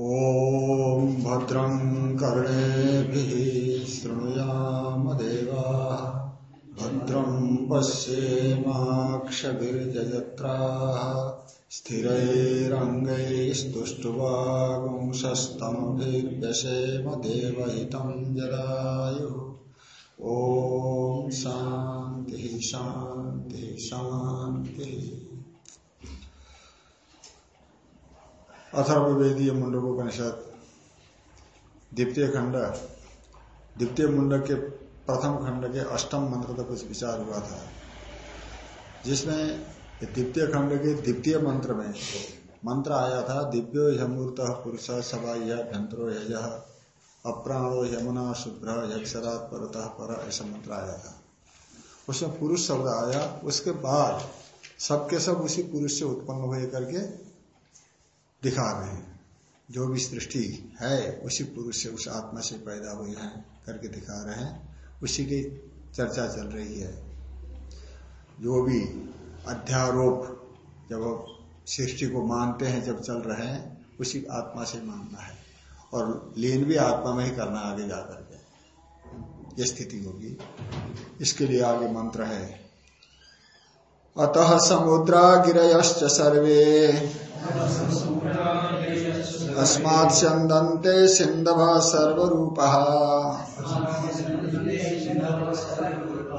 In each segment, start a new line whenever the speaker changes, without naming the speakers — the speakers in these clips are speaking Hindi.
ॐ भद्रं कर्णेभिः शृणुयाम देवाः। भद्रं पश्येमाक्षभिर्जयत्राः। स्थिरैरङ्गैस्तुष्टुवागुंसस्तमभिर्व्यसेम देवहितं जलायुः। ॐ शान्तिः शान्तिः शान्तिः। अथर्वेदीय मुंडकोपनिषद, द्वितीय खंड, द्वितीय मुंड के प्रथम खंड के अष्टम मंत्र तक कुछ विचार हुआ था। जिसमें द्वितीय खंड के द्वितीय मंत्र में मंत्र आया था, दिव्यो यमूर्त पुरुष सभा यंत्रो यज, अप्राणो यमुना शुभ्र यक्षरात परतः पर ऐसा मंत्र आया था। उसमें पुरुष शब्द आया, उसके बाद सबके सब उसी पुरुष से उत्पन्न हुए करके दिखा रहे हैं। जो भी सृष्टि है, उसी पुरुष से, उस आत्मा से पैदा हुए हैं, करके दिखा रहे हैं। उसी की चर्चा चल रही है। जो भी अध्यारोप, जब सृष्टि को मानते हैं, जब चल रहे हैं, उसी आत्मा से मानना है। और लीन भी आत्मा में ही करना आगे जाकर के। ये स्थिति होगी। इसके लिए आगे मंत्र है अतः समुद्रा गिरयश्च सर्वे। अस्मात् स्यन्दन्ते सिन्धवः सर्वरूपः।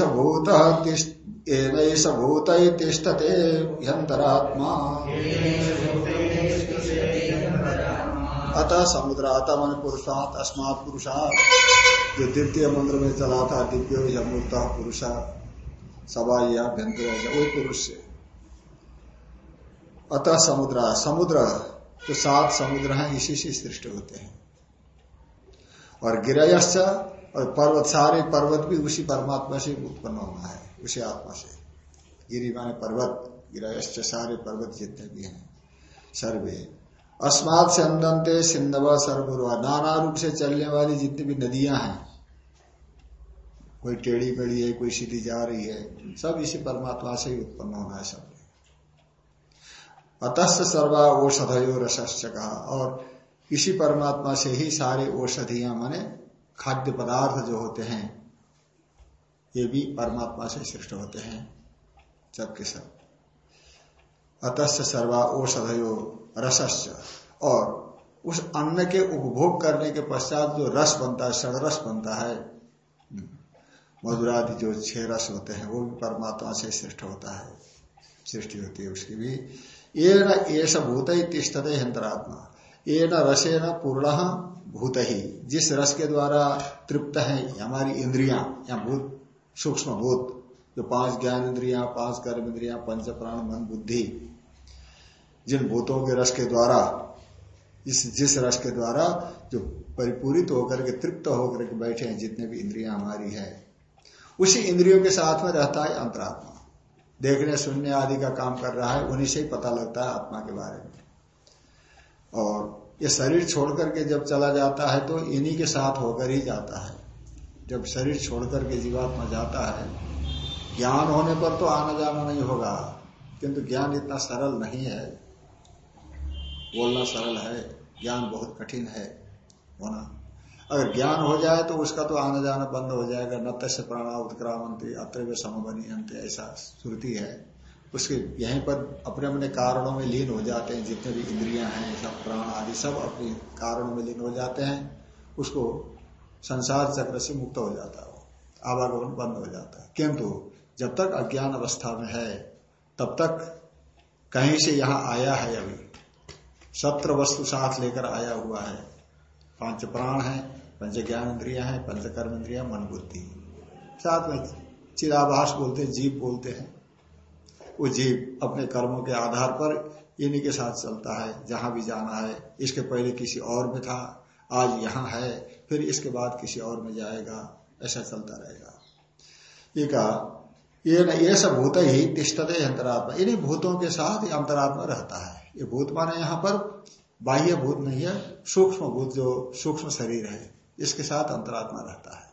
भूतः अतः समुद्र अतः मन पुरुषात पुरुषात जो द्वितीय मंत्र में चला था दिव्यो यमूर्त पुरुष सभाभ्यंतर वही पुरुष। से अतः समुद्र समुद्र जो सात समुद्र हैं, इसी से सृष्टि होते हैं। और गिरयश्च और पर्वत, सारे पर्वत भी उसी परमात्मा से उत्पन्न होना है, उसी आत्मा से। गिरी माने पर्वत, गिरयश्च सारे पर्वत जितने भी हैं, सर्वे। अस्मात से अंदनते सिंधव सर्वरुआ नाना रूप से चलने वाली जितनी भी नदियाँ हैं, कोई टेढ़ी बेड़ी है, कोई सीधी जा रही है, सब इसी परमात्मा से ही उत्पन्न होना है सब। अतस्त सर्वा औषधयो रसस्य कहा, और इसी परमात्मा से ही सारे औषधियाँ माने खाद्य पदार्थ जो होते हैं, ये भी परमात्मा से सृष्ट होते हैं सबके सब। अतस्त सर्वा औषधयो रसस्य। और उस अन्न के उपभोग करने के पश्चात जो रस बनता है, षडरस बनता है, मधुरादि जो छह रस होते हैं, वो भी परमात्मा से सृष्ट होता है, सृष्टि होती है उसकी भी। ये न एस भूत ही तिष्ठते यंत्रात्मा ये न रसे न पूर्ण भूत ही जिस रस के द्वारा तृप्त है हमारी इंद्रिया, या भूत, सूक्ष्म भूत, जो पाँच ज्ञान इंद्रिया, पाँच कर्म इंद्रिया, पंच प्राण, मन, बुद्धि, जिन भूतों के रस के द्वारा, इस जिस रस के द्वारा जो परिपूरित होकर के, तृप्त होकर के बैठे हैं, जितने भी इंद्रिया हमारी है, उसी इंद्रियों के साथ में रहता है अंतरात्मा। देखने, सुनने आदि का काम कर रहा है, उन्हीं से ही पता लगता है आत्मा के बारे में। और ये शरीर छोड़ करके जब चला जाता है तो इन्हीं के साथ होकर ही जाता है। जब शरीर छोड़ करके जीवात्मा जाता है, ज्ञान होने पर तो आना जाना नहीं होगा, किंतु ज्ञान इतना सरल नहीं है। बोलना सरल है, ज्ञान बहुत कठिन है होना अगर ज्ञान हो जाए तो उसका तो आना जाना बंद हो जाएगा नत्य से प्राणा उत्क्रामंती अत्र समबनी ऐसा श्रुति है। उसके यहीं पर अपने अपने कारणों में लीन हो जाते हैं, जितने भी इंद्रियाँ हैं, सब प्राण आदि सब अपने कारणों में लीन हो जाते हैं, उसको संसार चक्र से मुक्त हो जाता है, आवागमन बंद हो जाता है। किंतु जब तक अज्ञान अवस्था में है, तब तक कहीं से यहाँ आया है अभी, सत्र वस्तु साथ लेकर आया हुआ है, पाँच प्राण है, पंच ज्ञान इंद्रिया है, पंच कर्म इंद्रिया, मन बुद्धि। साथ में चिराभास बोलते हैं, जीव बोलते हैं। वो जीव अपने कर्मों के आधार पर इन्हीं के साथ चलता है, जहाँ भी जाना है। इसके पहले किसी और में था, आज यहाँ है, फिर इसके बाद किसी और में जाएगा, ऐसा चलता रहेगा। ये कहा, ये न, ये सब भूत ही तिष्ठते अंतरात्मा। इन्हीं भूतों के साथ अंतरात्मा रहता है। ये भूत माने यहाँ पर बाह्य भूत नहीं है, सूक्ष्म भूत जो सूक्ष्म शरीर है, इसके साथ अंतरात्मा रहता है।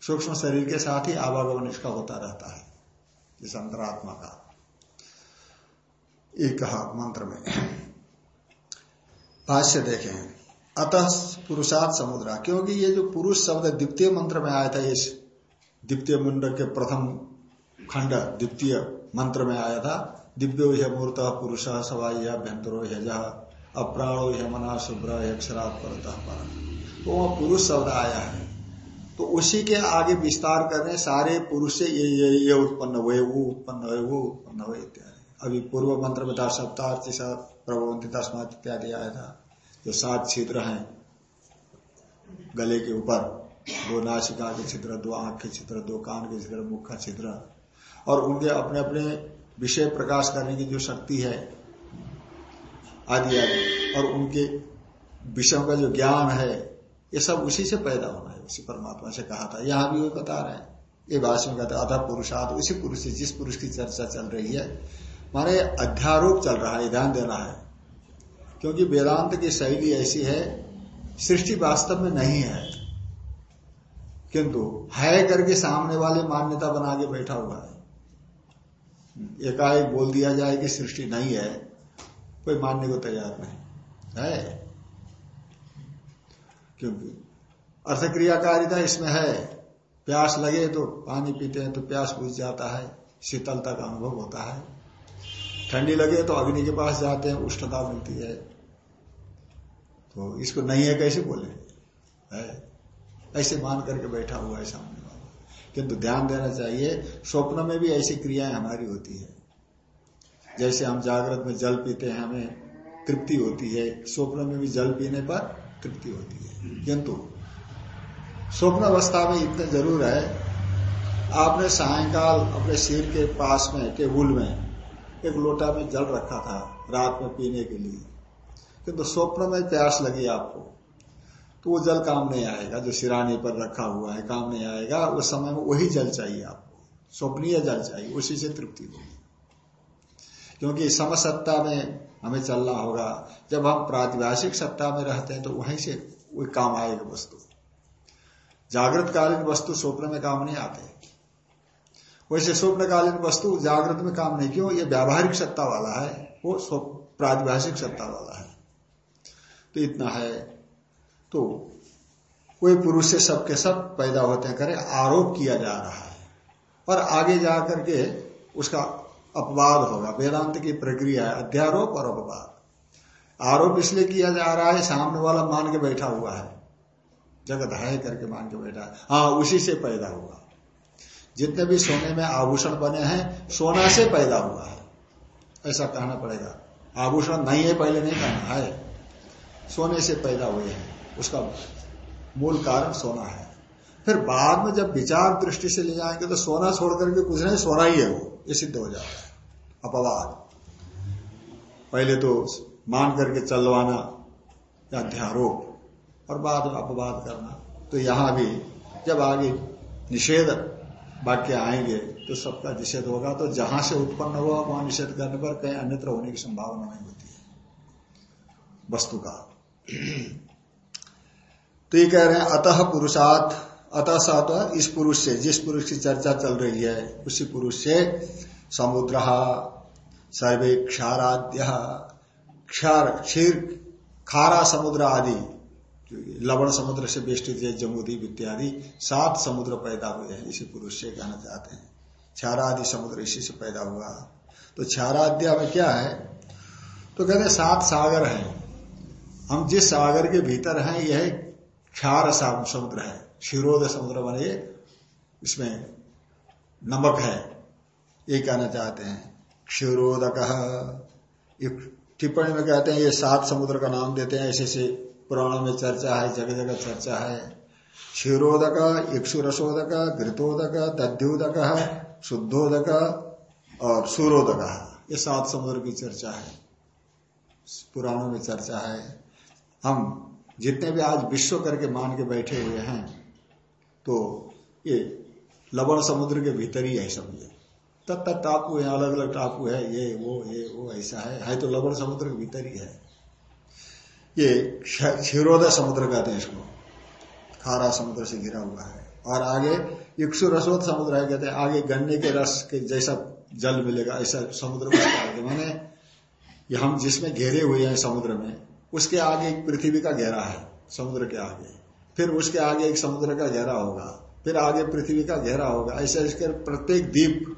सूक्ष्म शरीर के साथ ही आवागमन इसका होता रहता है। इस अंतरात्मा का। एक कहा मंत्र में। भाष्य देखें, अतः पुरुषार्थ समुद्र। क्योंकि ये जो पुरुष शब्द द्वितीय मंत्र में आया था इस द्वितीय मुंड के प्रथम खंड द्वितीय मंत्र में आया था। दिव्यो है मूर्त, पुरुष सवाई अभ्यंतरो यज अप्राणो है मना शुभ्र अक्षरात पर तो पुरुष शब्द आया है। तो उसी के आगे विस्तार कर करने सारे पुरुष से ये ये ये उत्पन्न हुए, वो उत्पन्न हुए, वो उत्पन्न हुए इत्यादि। अभी पूर्व मंत्र में था सप्ताह प्रभवंती तस्मात इत्यादि आया था, जो सात छिद्र हैं, गले के ऊपर, दो नाशिका के छिद्र, दो आँख के छिद्र, दो कान के छिद्र, मुख का छिद्र, और उनके अपने अपने विषय प्रकाश करने की जो शक्ति है, आदि आदि, और उनके विषयों का जो ज्ञान है ये सब उसी से पैदा होना है, उसी परमात्मा से कहा था। यहाँ भी वो बता रहे हैं। ये भाषण में कहते अधा पुरुषार्थ उसी पुरुष से, जिस पुरुष की चर्चा चल रही है। माने अध्यारोप चल रहा है, ध्यान देना है। क्योंकि वेदांत की शैली ऐसी है, सृष्टि वास्तव में नहीं है। किंतु है करके सामने वाले मान्यता बना के बैठा हुआ है। एकाएक बोल दिया जाए कि सृष्टि नहीं है, कोई मानने को तैयार नहीं। है? क्योंकि अर्थ क्रियाकारिता इसमें है। प्यास लगे तो पानी पीते हैं तो प्यास बुझ जाता है, शीतलता का अनुभव होता है। ठंडी लगे तो अग्नि के पास जाते हैं, उष्णता मिलती है। तो इसको नहीं है कैसे बोले? है? ऐसे मान करके बैठा हुआ है सामने वाला। किंतु ध्यान देना चाहिए, स्वप्न में भी ऐसी क्रियाएँ हमारी होती है। जैसे हम जागृत में जल पीते हैं, हमें तृप्ति होती है, स्वप्न में भी जल पीने पर तृप्ति होती है। किंतु स्वप्न अवस्था में इतने ज़रूर है, आपने सायकाल अपने सिर के पास में टेबुल में एक लोटा में जल रखा था रात में पीने के लिए। किंतु स्वप्न में प्यास लगी आपको तो वो जल काम नहीं आएगा, जो सिराने पर रखा हुआ है काम नहीं आएगा। उस समय में वही जल चाहिए आपको, स्वप्नीय जल चाहिए, उसी से तृप्ति होगी। क्योंकि समसत्ता में हमें चलना होगा। जब हम प्रातिभाषिक सत्ता में रहते हैं तो वहीं से वही काम आएगा वस्तु। जागृत कालीन वस्तु स्वप्न में काम नहीं आते। वैसे स्वप्नकालीन वस्तु जागृत में काम नहीं। क्यों? ये व्यावहारिक सत्ता वाला है, वो प्रातिभाषिक सत्ता वाला है। तो इतना है। तो कोई पुरुष से सबके सब पैदा होते हैं, करे, आरोप किया जा रहा है। और आगे जाकर के उसका अपवाद होगा। वेदांत की प्रक्रिया है, अध्यारोप और अपवाद। आरोप इसलिए किया जा रहा है, सामने वाला मान के बैठा हुआ है। जगत है करके मान के बैठा है। हाँ उसी से पैदा हुआ। जितने भी सोने में आभूषण बने हैं, सोना से पैदा हुआ है। ऐसा कहना पड़ेगा। आभूषण नहीं है, पहले नहीं कहना है। सोने से पैदा हुए हैं। उसका मूल कारण सोना है। फिर बाद में जब विचार दृष्टि से ले जाएँगे तो सोना छोड़ करके कुछ नहीं सोना ही है वो, ये सिद्ध हो जाता है। अपवाद। पहले तो मान करके चलवाना या अध्यारोप और बाद में अपवाद करना। तो यहाँ भी जब आगे निषेध वाक्य आएँगे तो सबका निषेध होगा। तो जहाँ से उत्पन्न हुआ, वहाँ निषेध करने पर कहीं अन्यत्र होने की संभावना नहीं होती है। वस्तु का। तो ये कह रहे हैं, अतः पुरुषार्थ अतः सात इस पुरुष से, जिस पुरुष की चर्चा चल रही है, उसी पुरुष से समुद्र सर्वे क्षाराद्य क्षार, क्षीर, खारा समुद्र आदि, लवण समुद्र से बेष्टित है जमुदीप इत्यादि, सात समुद्र पैदा हुए हैं, इसी पुरुष से कहना चाहते हैं। क्षारादि समुद्र इसी से पैदा हुआ। तो क्षाराद्या में क्या है? तो कहते सात सागर हैं। हम जिस सागर के भीतर हैं, यह क्षार समुद्र है। क्षीरोद समुद्र बने इसमें नमक है, ये कहना चाहते हैं। क्षीरोदक। टिप्पणी में कहते हैं, ये सात समुद्र का नाम देते हैं ऐसे ऐसे पुराणों में चर्चा है जगह जगह चर्चा है। क्षीरोदक इक्षुरसोदक घृतोदक दध्योदक शुद्धोदक और सूरोदक। ये सात समुद्र की चर्चा है। पुराणों में चर्चा है। हम जितने भी आज विश्व करके मान के बैठे हुए हैं तो ये लवण समुद्र के भीतर ही है सब ये। तत्त टापू है अलग अलग टापू है, ये, वो ये, वो, ऐसा है। है तो लवण समुद्र के भीतर ही है। ये क्षीरोदय समुद्र कहते हैं इसको। खारा समुद्र से घिरा हुआ है। और आगे इक्सु रसोद समुद्र है, कहते हैं, आगे गन्ने के रस के जैसा जल मिलेगा, ऐसा समुद्र मैंने ये हम जिसमें घेरे हुए हैं समुद्र में, उसके आगे पृथ्वी का घेरा है, समुद्र के आगे। फिर उसके आगे एक समुद्र का घेरा होगा, फिर आगे पृथ्वी का घेरा होगा। ऐसे इसके प्रत्येक द्वीप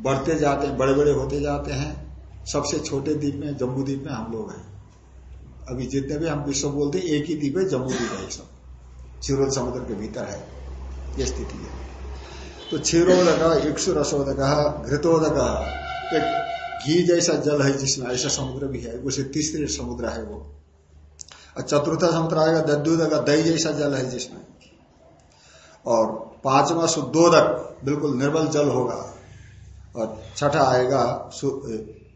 बढ़ते जाते हैं बड़े बड़े होते जाते हैं। सबसे छोटे द्वीप में, जम्मू द्वीप में हम लोग हैं। अभी जितने भी हम विश्व बोलते एक ही द्वीप है, जम्मू द्वीप है सब। क्षीरोद समुद्र के भीतर है, ये स्थिति है। तो क्षीरोदक इक्षु रसोदक घृतोदक एक घी जैसा जल है जिसमें, ऐसा समुद्र भी है, उसे तीसरे समुद्र है वो। और चतुर्थ समुद्र आएगा दद्दूदक दही जैसा जल है जिसमें। और पांचवा शुद्धोदक बिल्कुल निर्बल जल होगा। और छठा आएगा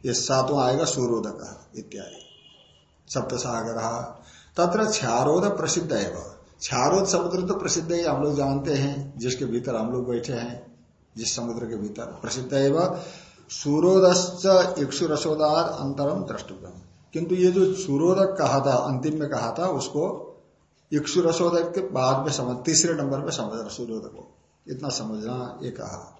ये सातवां आएगा सूर्योदक इत्यादि। सप्त सागर तत्र क्षारोद प्रसिद्ध है वह। क्षारोद समुद्र तो प्रसिद्ध है, हम लोग जानते हैं, जिसके भीतर हम लोग बैठे हैं, जिस समुद्र के भीतर। प्रसिद्ध है वह। सूरोदश्च इक्षु रसोदार अंतरम द्रष्टव्यम। किंतु ये जो सूरोदक कहा था, अंतिम में कहा था, उसको इक्षु रसोदक के बाद में समझ, तीसरे नंबर में समझना सूर्योदक को इतना समझना, ये कहा।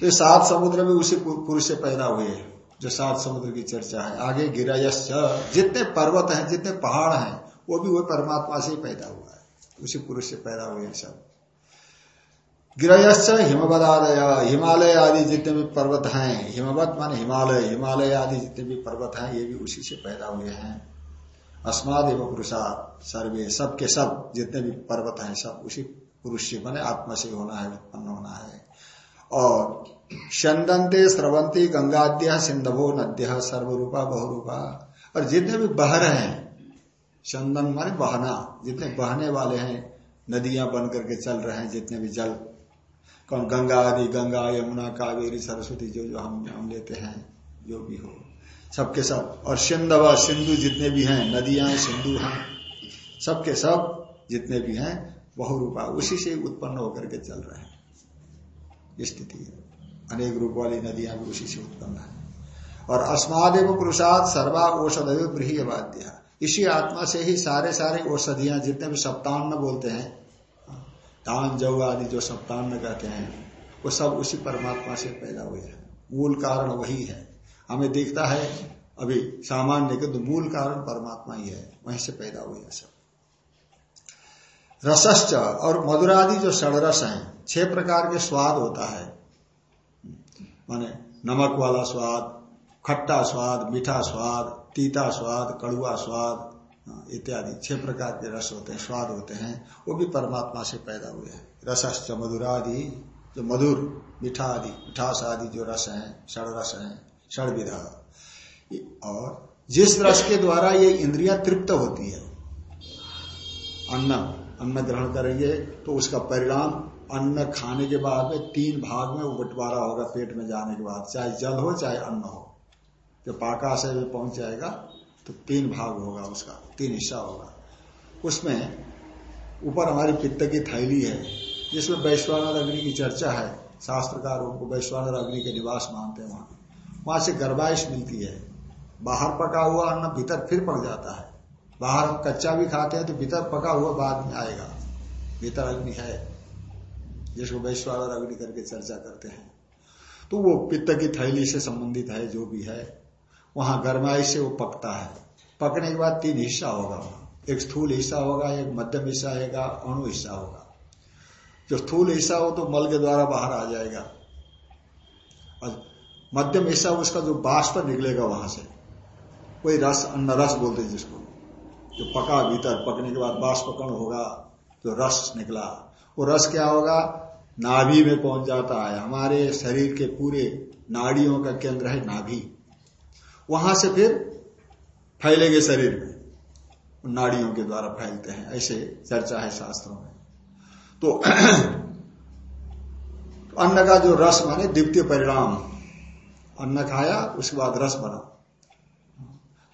तो सात समुद्र में उसी पुरुष से पैदा हुए, जो सात समुद्र की चर्चा है। आगे गिरा जितने पर्वत हैं, जितने पहाड़ हैं, वो भी वो परमात्मा से ही पैदा हुआ है। उसी पुरुष से पैदा हुए सब। गिरयश्च हिमवदादय हिमालय आदि जितने भी पर्वत हैं, हिमवत मान हिमालय हिमालय आदि जितने भी पर्वत हैं, ये भी उसी से पैदा हुए हैं। अस्माद एवं पुरुषा, सर्वे, सब के सब जितने भी पर्वत हैं, सब उसी पुरुष से बने आत्मा से होना है, उत्पन्न होना है। और चंदनते स्रवंती गंगाद्य, सिंधवो, नद्य, सर्वरूपा, बहुरूपा, और जितने भी बहर हैं चंदन माने बहना, जितने बहने वाले हैं, नदियाँ बन करके चल रहे हैं, जितने भी जल कौन? गंगा आदि, गंगा, यमुना, कावेरी, सरस्वती, जो जो हम हम लेते हैं, जो भी हो। सबके सब, और सिंधवा, सिंधु जितने भी हैं, नदियाँ, सिंधु हैं, सबके सब जितने भी हैं, बहुरूपा, उसी से उत्पन्न होकर के चल रहे हैं। स्थिति है। अनेक रूप वाली नदियाँ भी उसी से उत्पन्न है। और अस्मादेव पुरुषाद सर्वा औषध गृह वाद्य इसी आत्मा से ही सारे सारे औषधियाँ जितने भी सप्ताह बोलते हैं दान जव आदि जो सप्तान्न कहते हैं, वो सब उसी परमात्मा से पैदा हुए हैं। मूल कारण वही है। हमें दिखता है, अभी सामान्य के तो मूल कारण परमात्मा ही है, वहीं से पैदा हुए हैं सब। रसश्च और मधुरादि जो षडरस हैं, छह प्रकार के स्वाद होता है। माने नमक वाला स्वाद, खट्टा स्वाद, मीठा स्वाद, तीता स्वाद, कड़ुआ स्वाद इत्यादि। छह प्रकार के रस होते हैं, स्वाद होते हैं, वो भी परमात्मा से पैदा हुए हैं। रसश्च मधुरादि, जो मधुर मीठा आदि मिठास आदि जो रस है षड रस है षड विधा। और जिस रस के द्वारा ये इंद्रिया तृप्त होती है, अन्न अन्न ग्रहण करेंगे तो उसका परिणाम अन्न खाने के बाद में तीन भाग में बंटवारा होगा, पेट में जाने के बाद, चाहे जल हो, चाहे अन्न हो। जब पाकाशय में पहुँच जाएगा तो तीन भाग होगा उसका, तीन हिस्सा होगा। उसमें ऊपर हमारी पित्त की थैली है, जिसमें वैश्वानर अग्नि की चर्चा है। शास्त्रकार उनको वैश्वानर अग्नि के निवास मानते हैं वहाँ। वहाँ से गर्भाइश मिलती है। बाहर पका हुआ अन्न भीतर फिर पक जाता है। बाहर हम कच्चा भी खाते हैं तो भीतर पका हुआ बाद में आएगा। भीतर अग्नि है, जिसको वैश्वानर अग्नि करके चर्चा करते हैं। तो वो पित्त की थैली से संबंधित है, जो भी है। वहाँ गर्माई से वो पकता है। पकने के बाद तीन हिस्सा होगा वहाँ। एक स्थूल हिस्सा होगा, एक मध्यम हिस्सा होगा, अणु हिस्सा होगा। जो स्थूल हिस्सा हो तो मल के द्वारा बाहर आ जाएगा। और मध्यम हिस्सा उसका जो बाष्प निकलेगा वहाँ से कोई रस, अन्न रस बोलते जिसको। जो पका भीतर, पकने के बाद बाष्पकण होगा, जो रस निकला। वो रस क्या होगा? नाभि में पहुँच जाता है। हमारे शरीर के पूरे नाड़ियों का केंद्र है नाभि। वहाँ से फिर फैलेंगे शरीर में। नाड़ियों के द्वारा फैलते हैं। ऐसे चर्चा है शास्त्रों में। तो, अन्न का जो रस माने द्वितीय परिणाम। अन्न खाया उसके बाद रस बना।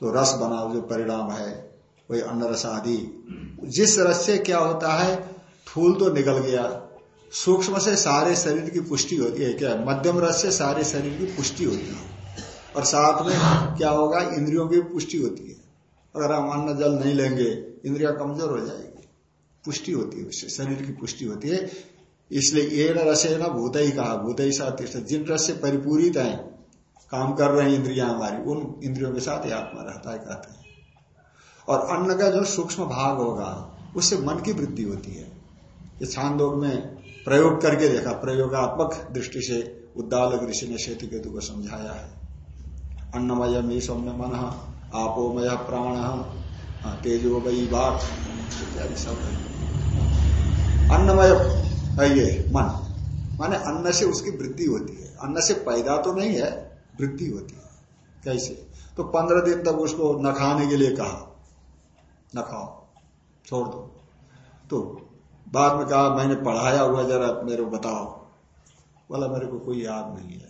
तो रस बना जो परिणाम है वही अन्न रस आदि। जिस रस से क्या होता है थूल तो निकल गया। सूक्ष्म से सारे शरीर की पुष्टि होती है। क्या? मध्यम रस से सारे शरीर की पुष्टि होती है। और साथ में क्या होगा? इंद्रियों की पुष्टि होती है। अगर हम अन्न, जल नहीं लेंगे, इंद्रिया कमज़ोर हो जाएगी। पुष्टि होती है उससे, शरीर की पुष्टि होती है। इसलिए ये रसे न भूत ही कहा, भूत ही साथ जिन रस से परिपूरित है, काम कर रहे हैं इंद्रिया हमारी, उन इंद्रियों के साथ ही आत्मा रहता है, कहते हैं। और अन्न का जो सूक्ष्म भाग होगा, उससे मन की वृद्धि होती है। ये छांदोग में प्रयोग करके देखा, प्रयोगात्मक दृष्टि से उद्दालक ऋषि ने सेतु केतु को समझाया है। अन्नमय में सौम्य मन, आपोमय प्राण तेजो वही बात इत्यादि सब। अन्नमय ये, मन। माने अन्न से उसकी वृद्धि होती है। अन्न से पैदा तो नहीं है, वृद्धि होती है। कैसे? तो पंद्रह दिन तक उसको न खाने के लिए कहा। न खाओ, छोड़ दो। तो बाद में कहा, मैंने पढ़ाया हुआ जरा मेरे को बताओ। बोला, मेरे को कोई याद नहीं है।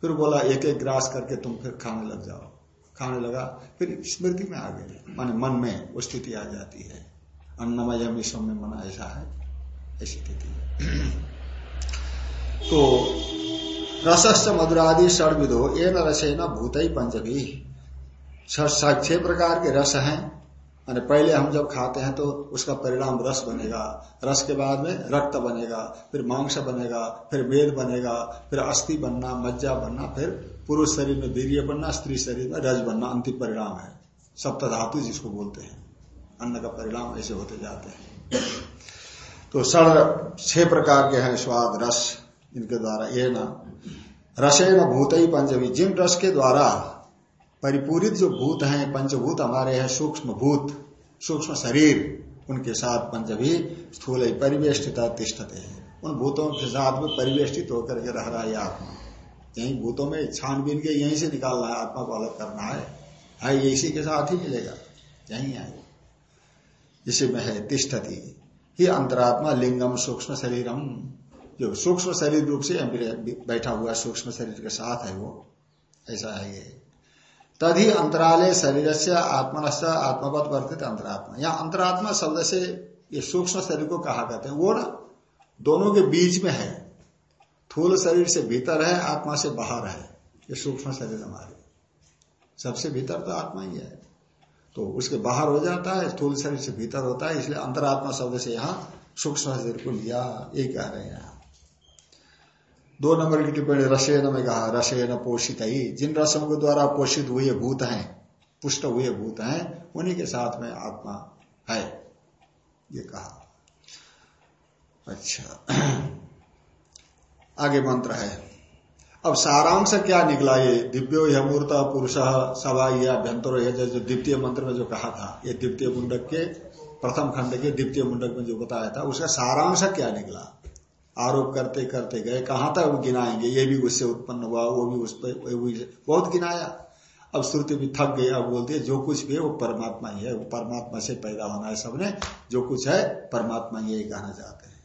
फिर बोला एक एक ग्रास करके तुम फिर खाने लग जाओ। खाने लगा, फिर स्मृति में आ गए माने मन में वो स्थिति आ जाती है। अन्नमय विश्व में मना, ऐसा है? ऐसी स्थिति तो रसस्य मधुरादि षडविदो ए न भूत ही पंचभी छह प्रकार के रस हैं। माने पहले हम जब खाते हैं तो उसका परिणाम रस बनेगा। रस के बाद में रक्त बनेगा, फिर मांस बनेगा, फिर वेद बनेगा, फिर अस्थि बनना, मज्जा बनना, फिर पुरुष शरीर में वीर्य बनना, स्त्री शरीर में रज बनना अंतिम परिणाम है। सप्त धातु जिसको बोलते हैं। अन्न का परिणाम ऐसे होते जाते हैं। तो सड़ छह प्रकार के हैं स्वाद, रस, इनके द्वारा ये ना रसे न भूत ही पंचमी। जिन रस के द्वारा परिपूरित जो भूत हैं, पंचभूत हमारे हैं, सूक्ष्म भूत, सूक्ष्म शरीर, उनके साथ पंच भी स्थूल परिवेष्टित तिष्ठते हैं। उन भूतों के साथ में परिवेष्टित होकर के रह रहा है आत्मा। यही भूतों में छानबीन के यहीं से निकालना है, आत्मा को अलग करना है। है ये इसी के साथ ही मिलेगा। यही है इसी में है तिष्ठती। ही अंतरात्मा लिंगम सूक्ष्म शरीरम। जो सूक्ष्म शरीर रूप से बैठा हुआ सूक्ष्म शरीर के साथ है वो। ऐसा है ये। तभी अंतराले शरीर से आत्मनश्च आत्मवत वर्तित अंतरात्मा। या अंतरात्मा शब्द से ये सूक्ष्म शरीर को कहा कहते हैं। वो ना दोनों के बीच में है। थूल शरीर से भीतर है, आत्मा से बाहर है। ये सूक्ष्म शरीर हमारे। सबसे भीतर तो आत्मा ही है। तो उसके बाहर हो जाता है, थूल शरीर से भीतर होता है, इसलिए अंतरात्मा शब्द से यहाँ सूक्ष्म शरीर को लिया। ये कह रहे हैं यहाँ दो नंबर की टिप्पणी रसेन में कहा, रसेन पोषित ही। जिन रसों के द्वारा पोषित हुए भूत हैं, पुष्ट हुए भूत हैं, उन्हीं के साथ में आत्मा है, ये कहा। अच्छा। आगे मंत्र है। अब सारांश क्या निकला ये? दिव्यो यह मूर्त पुरुष सभा या अभ्यंतर जो द्वितीय मंत्र में जो कहा था, ये द्वितीय मुंडक के, प्रथम खंड के द्वितीय मुंडक में जो बताया था, उसका सारांश क्या निकला? आरोप करते करते गए। कहाँ तक गिनाएँगे? ये भी उससे उत्पन्न हुआ, वो भी उस पर बहुत गिनाया। अब श्रुति भी थक गई, अब बोलते है, जो कुछ भी है, वो परमात्मा ही है। वो परमात्मा से पैदा होना है सबने। जो कुछ है, परमात्मा ही कहना चाहते हैं।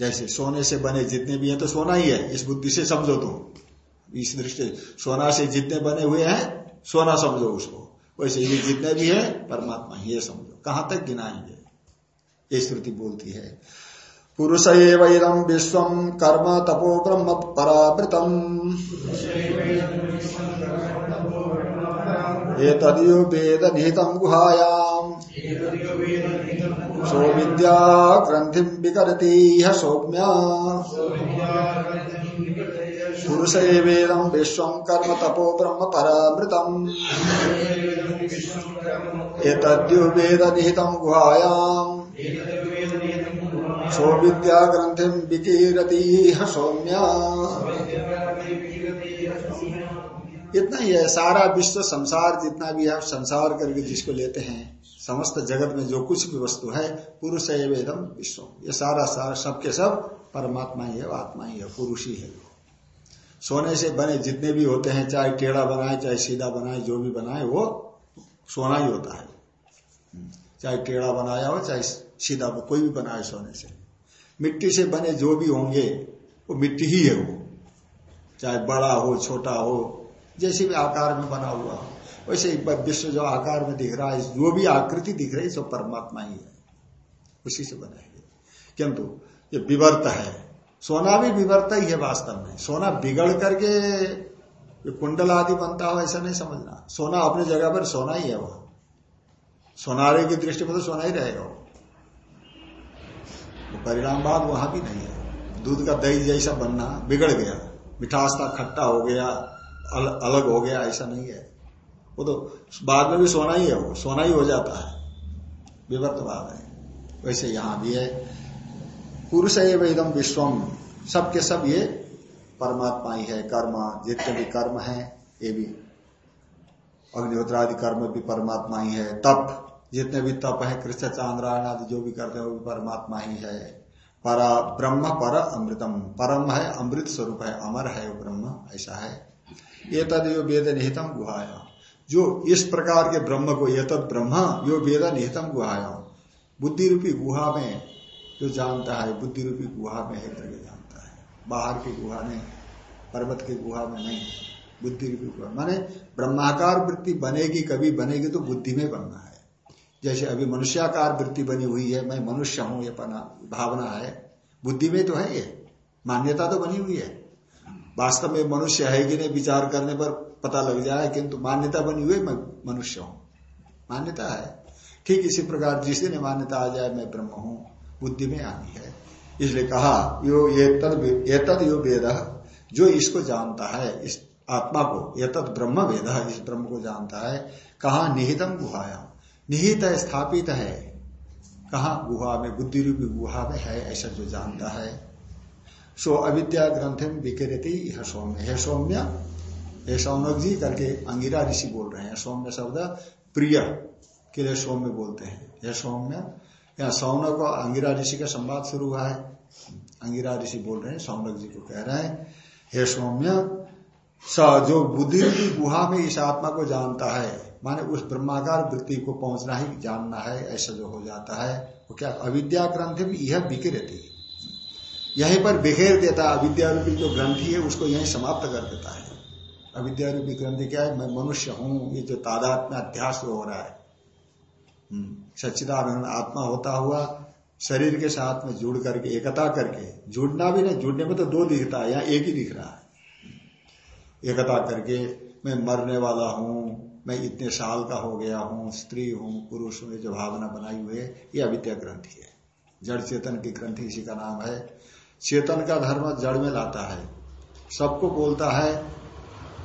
जैसे सोने से बने जितने भी हैं तो सोना ही है। इस बुद्धि से समझो तो इस दृष्टि सोना से जितने बने हुए हैं, सोना समझो उसको। वैसे ये जितने भी है, परमात्मा ही, समझो। कहाँ तक गिनाएँगे? ये श्रुति बोलती है। पुरुष एवं विश्व कर्म तपो ब्रह्म परावृतम एतदियो वेद निहितम गुहायाम। सो विद्या ग्रंथि विकरती सौम्या। पुरुष एवेदम विश्व कर्म तपो ब्रह्म परामृतम एतद्यो वेद निहितम गुहायाम। सो विद्या विकीरती सौम्या। इतना ही है, सारा विश्व संसार जितना भी है संसार करके जिसको लेते हैं, समस्त जगत में जो कुछ भी वस्तु है, पुरुष है, वेदम विश्व ये सारा सारा सबके सब परमात्मा ही है, आत्मा ही है, पुरुष ही है। सोने से बने जितने भी होते हैं, चाहे टेढ़ा बनाए, चाहे सीधा बनाए, जो भी बनाए, वो सोना ही होता है। चाहे टेढ़ा बनाया हो, चाहे सीधा, कोई भी बनाए सोने से। मिट्टी से बने जो भी होंगे, वो मिट्टी ही है वो। चाहे बड़ा हो, छोटा हो, जैसे भी आकार में बना हुआ हो। वैसे विश्व जो आकार में दिख रहा है, जो भी आकृति दिख रही है, सब परमात्मा ही है। उसी से बनाएँगे किंतु ये विवर्त है। सोना भी विवर्त ही है वास्तव में। सोना बिगड़ करके कुंडल आदि बनता हो, ऐसा नहीं समझना। सोना अपनी जगह पर सोना ही है वह। सोनारे की दृष्टि में तो सोना ही रहेगा। वो परिणाम बाद वहाँ भी नहीं है। दूध का दही जैसा बनना बिगड़ गया। मिठास था खट्टा हो गया अल, अलग हो गया ऐसा नहीं है। वो तो बाद में भी सोना ही है वो सोना ही हो जाता है। विवर्तवाद है। वैसे यहाँ भी है। पुरुष एवं विश्वम सबके सब ये परमात्मा ही। है कर्म जितने भी कर्म है ये भी। अग्निहोत्रादि कर्म भी परमात्मा ही है। तप जितने भी तप है, कृष्ण चांद्रायण आदि जो भी करते हैं, वो भी परमात्मा ही है। पर ब्रह्म, पर अमृतम। परम है, अमृत स्वरूप है, अमर है, वो ब्रह्म, ऐसा है। ये तद यो वेद निहितम गुहाया। जो इस प्रकार के ब्रह्म को, ये तद ब्रह्म, यो वेद निहितम गुहाया। बुद्धि रूपी गुहा में जो जानता है बुद्धि रूपी गुहा में है करके जानता है। बाहर की गुहा में, पर्वत की गुहा में नहीं। बुद्धि रूपी गुहा। माने ब्रह्माकार वृत्ति बनेगी, कभी बनेगी तो बुद्धि में बनना है। जैसे अभी मनुष्याकार वृत्ति बनी हुई है, मैं मनुष्य हूँ, ये भावना है। बुद्धि में तो है ये, मान्यता तो बनी हुई है। वास्तव में मनुष्य है कि नहीं विचार करने पर पता लग जाए, किंतु मान्यता बनी हुई मैं मनुष्य हूँ। मान्यता है। ठीक इसी प्रकार जिस दिन मान्यता आ जाए, मैं ब्रह्म हूँ, बुद्धि में आनी है। इसलिए कहा, यो, ये तद यो वेद, जो इसको जानता है, इस आत्मा को, ये तद ब्रह्म वेद, इस ब्रह्म को जानता है, कहा, निहितम गुहाया निहित है स्थापित है। कहा? गुहा में बुद्धि रूपी गुहा में है, ऐसा जो जानता है। सो अविद्या ग्रंथ में विकृति यह सौम्य है। सौम्य ये सौनक जी करके अंगिरा ऋषि बोल रहे हैं। सौम्य शब्द प्रिय के लिए सौम्य बोलते हैं। यह सौम्य या सौनक और अंगिरा ऋषि का संवाद शुरू हुआ है। अंगिरा ऋषि बोल रहे हैं सौनक जी को कह रहे हैं हे सौम्य, स जो बुद्धि गुहा में इस आत्मा को जानता है माने उस ब्रह्माकार वृत्ति को पहुँचना ही जानना है ऐसा जो हो जाता है वो क्या अविद्या ग्रंथि में यह है। यहीं पर बिखेर देता है अविद्या रूपी जो ग्रंथि है उसको यही समाप्त कर देता है। अविद्या रूपी ग्रंथि क्या है? मैं मनुष्य हूँ ये जो तादात्म्य अध्यास हो रहा है। हम्म, सच्चिदानंद आत्मा होता हुआ शरीर के साथ में जुड़ करके एकता करके जुड़ना भी नहीं जुड़ने में तो दो दिखता है यहाँ एक ही दिख रहा है। एकता करके मैं मरने वाला हूँ मैं इतने साल का हो गया हूँ, स्त्री हूँ, पुरुष हूँ जो भावना बनाई हुई है, ये अविद्या ग्रंथि है। जड़ चेतन की ग्रंथि इसी का नाम है। चेतन का धर्म जड़ में लाता है। सबको बोलता है,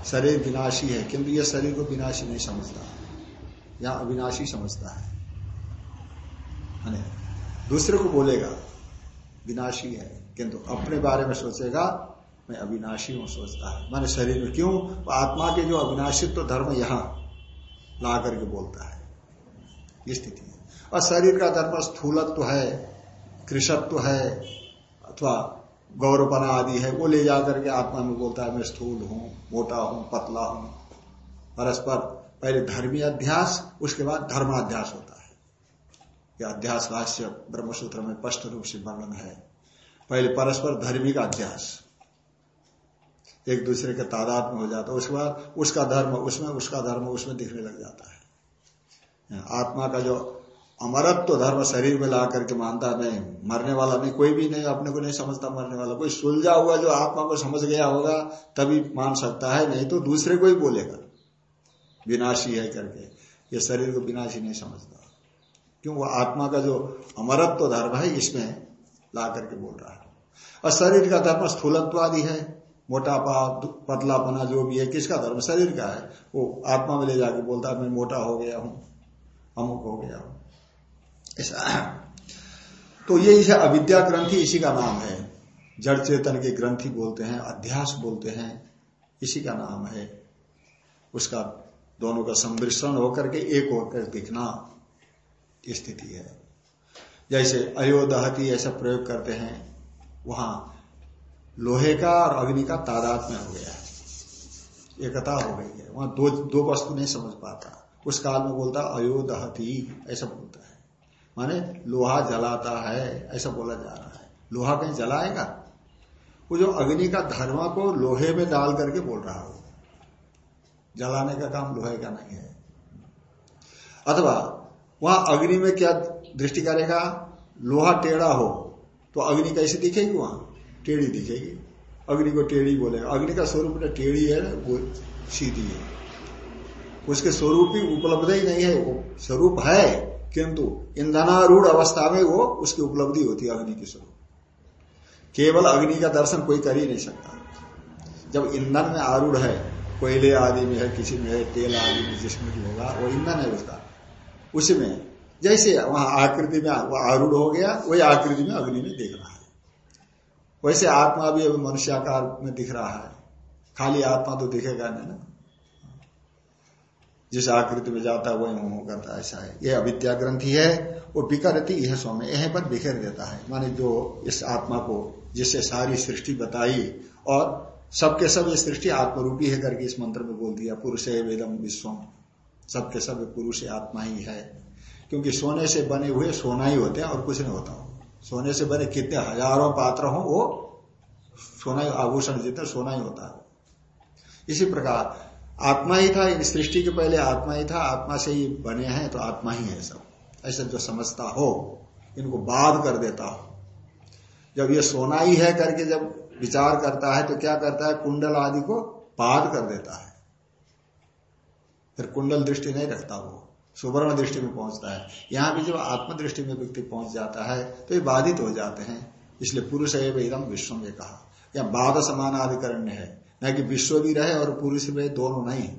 शरीर विनाशी है, किंतु यह शरीर को विनाशी नहीं समझता। या अविनाशी समझता है। दूसरे को बोलेगा, विनाशी है, किंतु अपने बारे में सोचेगा, मैं अविनाशी हूँ, सोचता है। मैंने शरीर में क्यों? आत्मा के जो अविनाशित्व तो धर्म यहाँ ला करके बोलता है। ये स्थिति है। और शरीर का धर्म स्थूलत्व है, कृषत्व है, अथवा गौरवपना आदि है, वो ले जाकर के आत्मा में बोलता है, मैं स्थूल हूँ, मोटा हूँ, पतला हूँ। परस्पर पहले धर्मी अध्यास, उसके बाद धर्माध्यास होता है। यह अध्यास भाष्य ब्रह्मसूत्र में स्पष्ट रूप से वर्णन है। पहले परस्पर धर्मी का अध्यास। एक दूसरे के तादाद में हो जाता है। उसके बाद उसका धर्म उसमें, उसका धर्म उसमें दिखने लग जाता है। आत्मा का जो अमरत्व तो धर्म शरीर में ला करके मानता नहीं, मरने वाला नहीं कोई भी नहीं, अपने को नहीं समझता मरने वाला। कोई सुलझा हुआ जो आत्मा को समझ गया होगा, तभी मान सकता है, नहीं तो दूसरे को ही बोलेगा। विनाशी है करके। ये शरीर को विनाशी नहीं समझता। क्यों? वो आत्मा का जो अमरत्व तो धर्म है, इसमें ला करके बोल रहा है। और शरीर का धर्म स्थूलत्वादि है। मोटापा पतलापना जो भी है, किसका धर्म? शरीर का है। वो आत्मा में ले जाके बोलता है, मैं मोटा हो गया हूँ, अमुक हो गया हूँ। ऐसा तो ये इसे अविद्या ग्रंथि इसी का नाम है। जड़ चेतन की ग्रंथि बोलते हैं, अध्यास बोलते हैं, इसी का नाम है। उसका दोनों का संमिश्रण होकर के एक होकर दिखना स्थिति है। जैसे अयोदहती ऐसा प्रयोग करते हैं, वहाँ लोहे का और अग्नि का तादाद में हो गया है। एकता हो गई है। वहाँ दो दो वस्तु नहीं समझ पाता। उस काल में बोलता, अयोधहती, ऐसा बोलता है। माने लोहा जलाता है, ऐसा बोला जा रहा है। लोहा कहीं जलाएगा? वो जो अग्नि का धर्म को लोहे में डाल करके बोल रहा हो। जलाने का काम लोहे का नहीं है। अथवा, वहाँ अग्नि में क्या दृष्टि करेगा? लोहा टेढ़ा हो तो अग्नि कैसे दिखेगी वहाँ? टेढ़ी दिखेगी। अग्नि को टेढ़ी बोलेगा। अग्नि का स्वरूप टेढ़ी है ना वो सीधी है। उसके स्वरूप ही उपलब्ध ही नहीं है, वो स्वरूप है, किंतु ईंधनारूढ़ अवस्था में वो उसकी उपलब्धि होती है, अग्नि की स्वरूप। केवल अग्नि का दर्शन कोई कर ही नहीं सकता। जब ईंधन में आरूढ़ है, कोयले आदि में है, किसी में है, तेल आदि में जिसमें भी होगा, वो ईंधन है उसका। उसमें जैसे वहाँ आकृति में वो आरूढ़ हो गया, वही आकृति में अग्नि में देख रहा है। वैसे आत्मा भी अभी मनुष्य मनुष्याकार में दिख रहा है। खाली आत्मा तो दिखेगा नहीं ना। जिस आकृति में जाता है, वही मोह करता है, ऐसा है। यह अविद्या ग्रंथि है, वो बिकरती यह स्वामी यह पर बिखेर देता है। माने जो इस आत्मा को, जिससे सारी सृष्टि बताई, और सबके सब ये सृष्टि आत्मरूपी है करके इस मंत्र में बोल दिया, पुरुष है, वेदम, विश्वम। सबके सब पुरुष आत्मा ही है। क्योंकि सोने से बने हुए सोना ही होते हैं और कुछ नहीं होता। सोने से बने कितने हज़ारों पात्र हो, वो सोना ही, आभूषण जितने सोना ही होता है। इसी प्रकार, आत्मा ही था सृष्टि के पहले आत्मा ही था, आत्मा से ही बने हैं तो आत्मा ही है सब। ऐसा जो समझता हो, इनको बाध कर देता हो। जब ये सोना ही है करके जब विचार करता है तो क्या करता है? कुंडल आदि को बाध कर देता है। फिर कुंडल दृष्टि नहीं रखता वो। सुवर्ण दृष्टि में पहुँचता है। यहाँ भी जब आत्म दृष्टि में व्यक्ति पहुँच जाता है तो ये बाधित हो जाते हैं। इसलिए पुरुष है एकदम विश्व में कहा। या बाध समानाधिकरण्य है। न कि विश्व भी रहे और पुरुष में दोनों नहीं।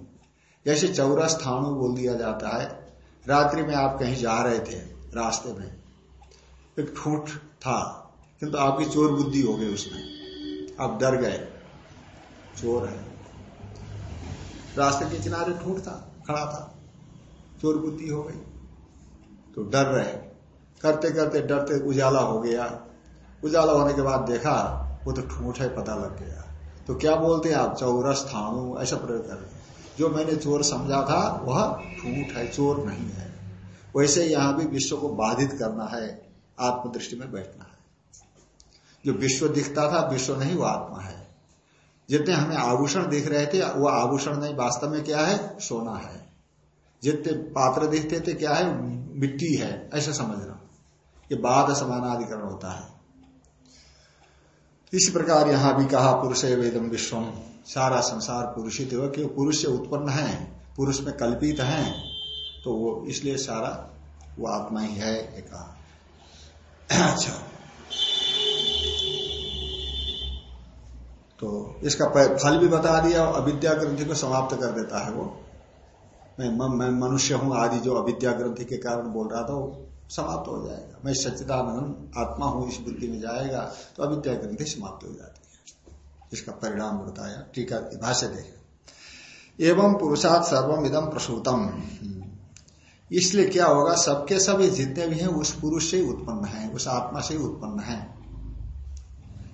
जैसे चौरा स्थानु बोल दिया जाता है। रात्रि में आप कहीं जा रहे थे, रास्ते में। एक ठूठ था, किंतु तो आपकी चोर बुद्धि हो गई उसमें। आप डर गए। चोर है। रास्ते के किनारे ठूठ था, खड़ा था। चोर बुद्धि हो गई। तो डर रहे। करते करते डरते उजाला हो गया। उजाला होने के बाद देखा, वो तो ठूठ है पता लग गया। तो क्या बोलते हैं आप? चौरस थाणु ऐसा प्रयोग कर जो मैंने चोर समझा था, वह ठूठ है, चोर नहीं है। वैसे यहाँ भी विश्व को बाधित करना है, आत्मदृष्टि में बैठना है। जो विश्व दिखता था, विश्व नहीं, वो आत्मा है। जितने हमें आभूषण दिख रहे थे, वो आभूषण नहीं, वास्तव में क्या है? सोना है। जितने पात्र दिखते थे, क्या है? मिट्टी है। ऐसा समझना। ये बाद समानाधिकरण होता है। इसी प्रकार यहाँ भी कहा, पुरुष वेदम विश्वम सारा संसार पुरुषित हो। कि पुरुष से उत्पन्न है। पुरुष में कल्पित है। तो वो इसलिए सारा वो आत्मा ही है ये कहा अच्छा। तो इसका फल भी बता दिया अविद्या ग्रंथि को समाप्त कर देता है वो। मैं मैं मनुष्य हूँ, आदि जो अविद्या ग्रंथि के कारण बोल रहा था, वो समाप्त हो जाएगा। मैं सच्चिदानंद आत्मा हूँ, इस बुद्धि में जाएगा तो अविद्या ग्रंथि समाप्त हो जाती है। इसका परिणाम बताया, टीका भाष्य देखे एवं पुरुषात सर्वम इदम प्रसूतम। इसलिए क्या होगा, सबके सब जितने भी हैं, उस पुरुष से उत्पन्न है, उस आत्मा से उत्पन्न है।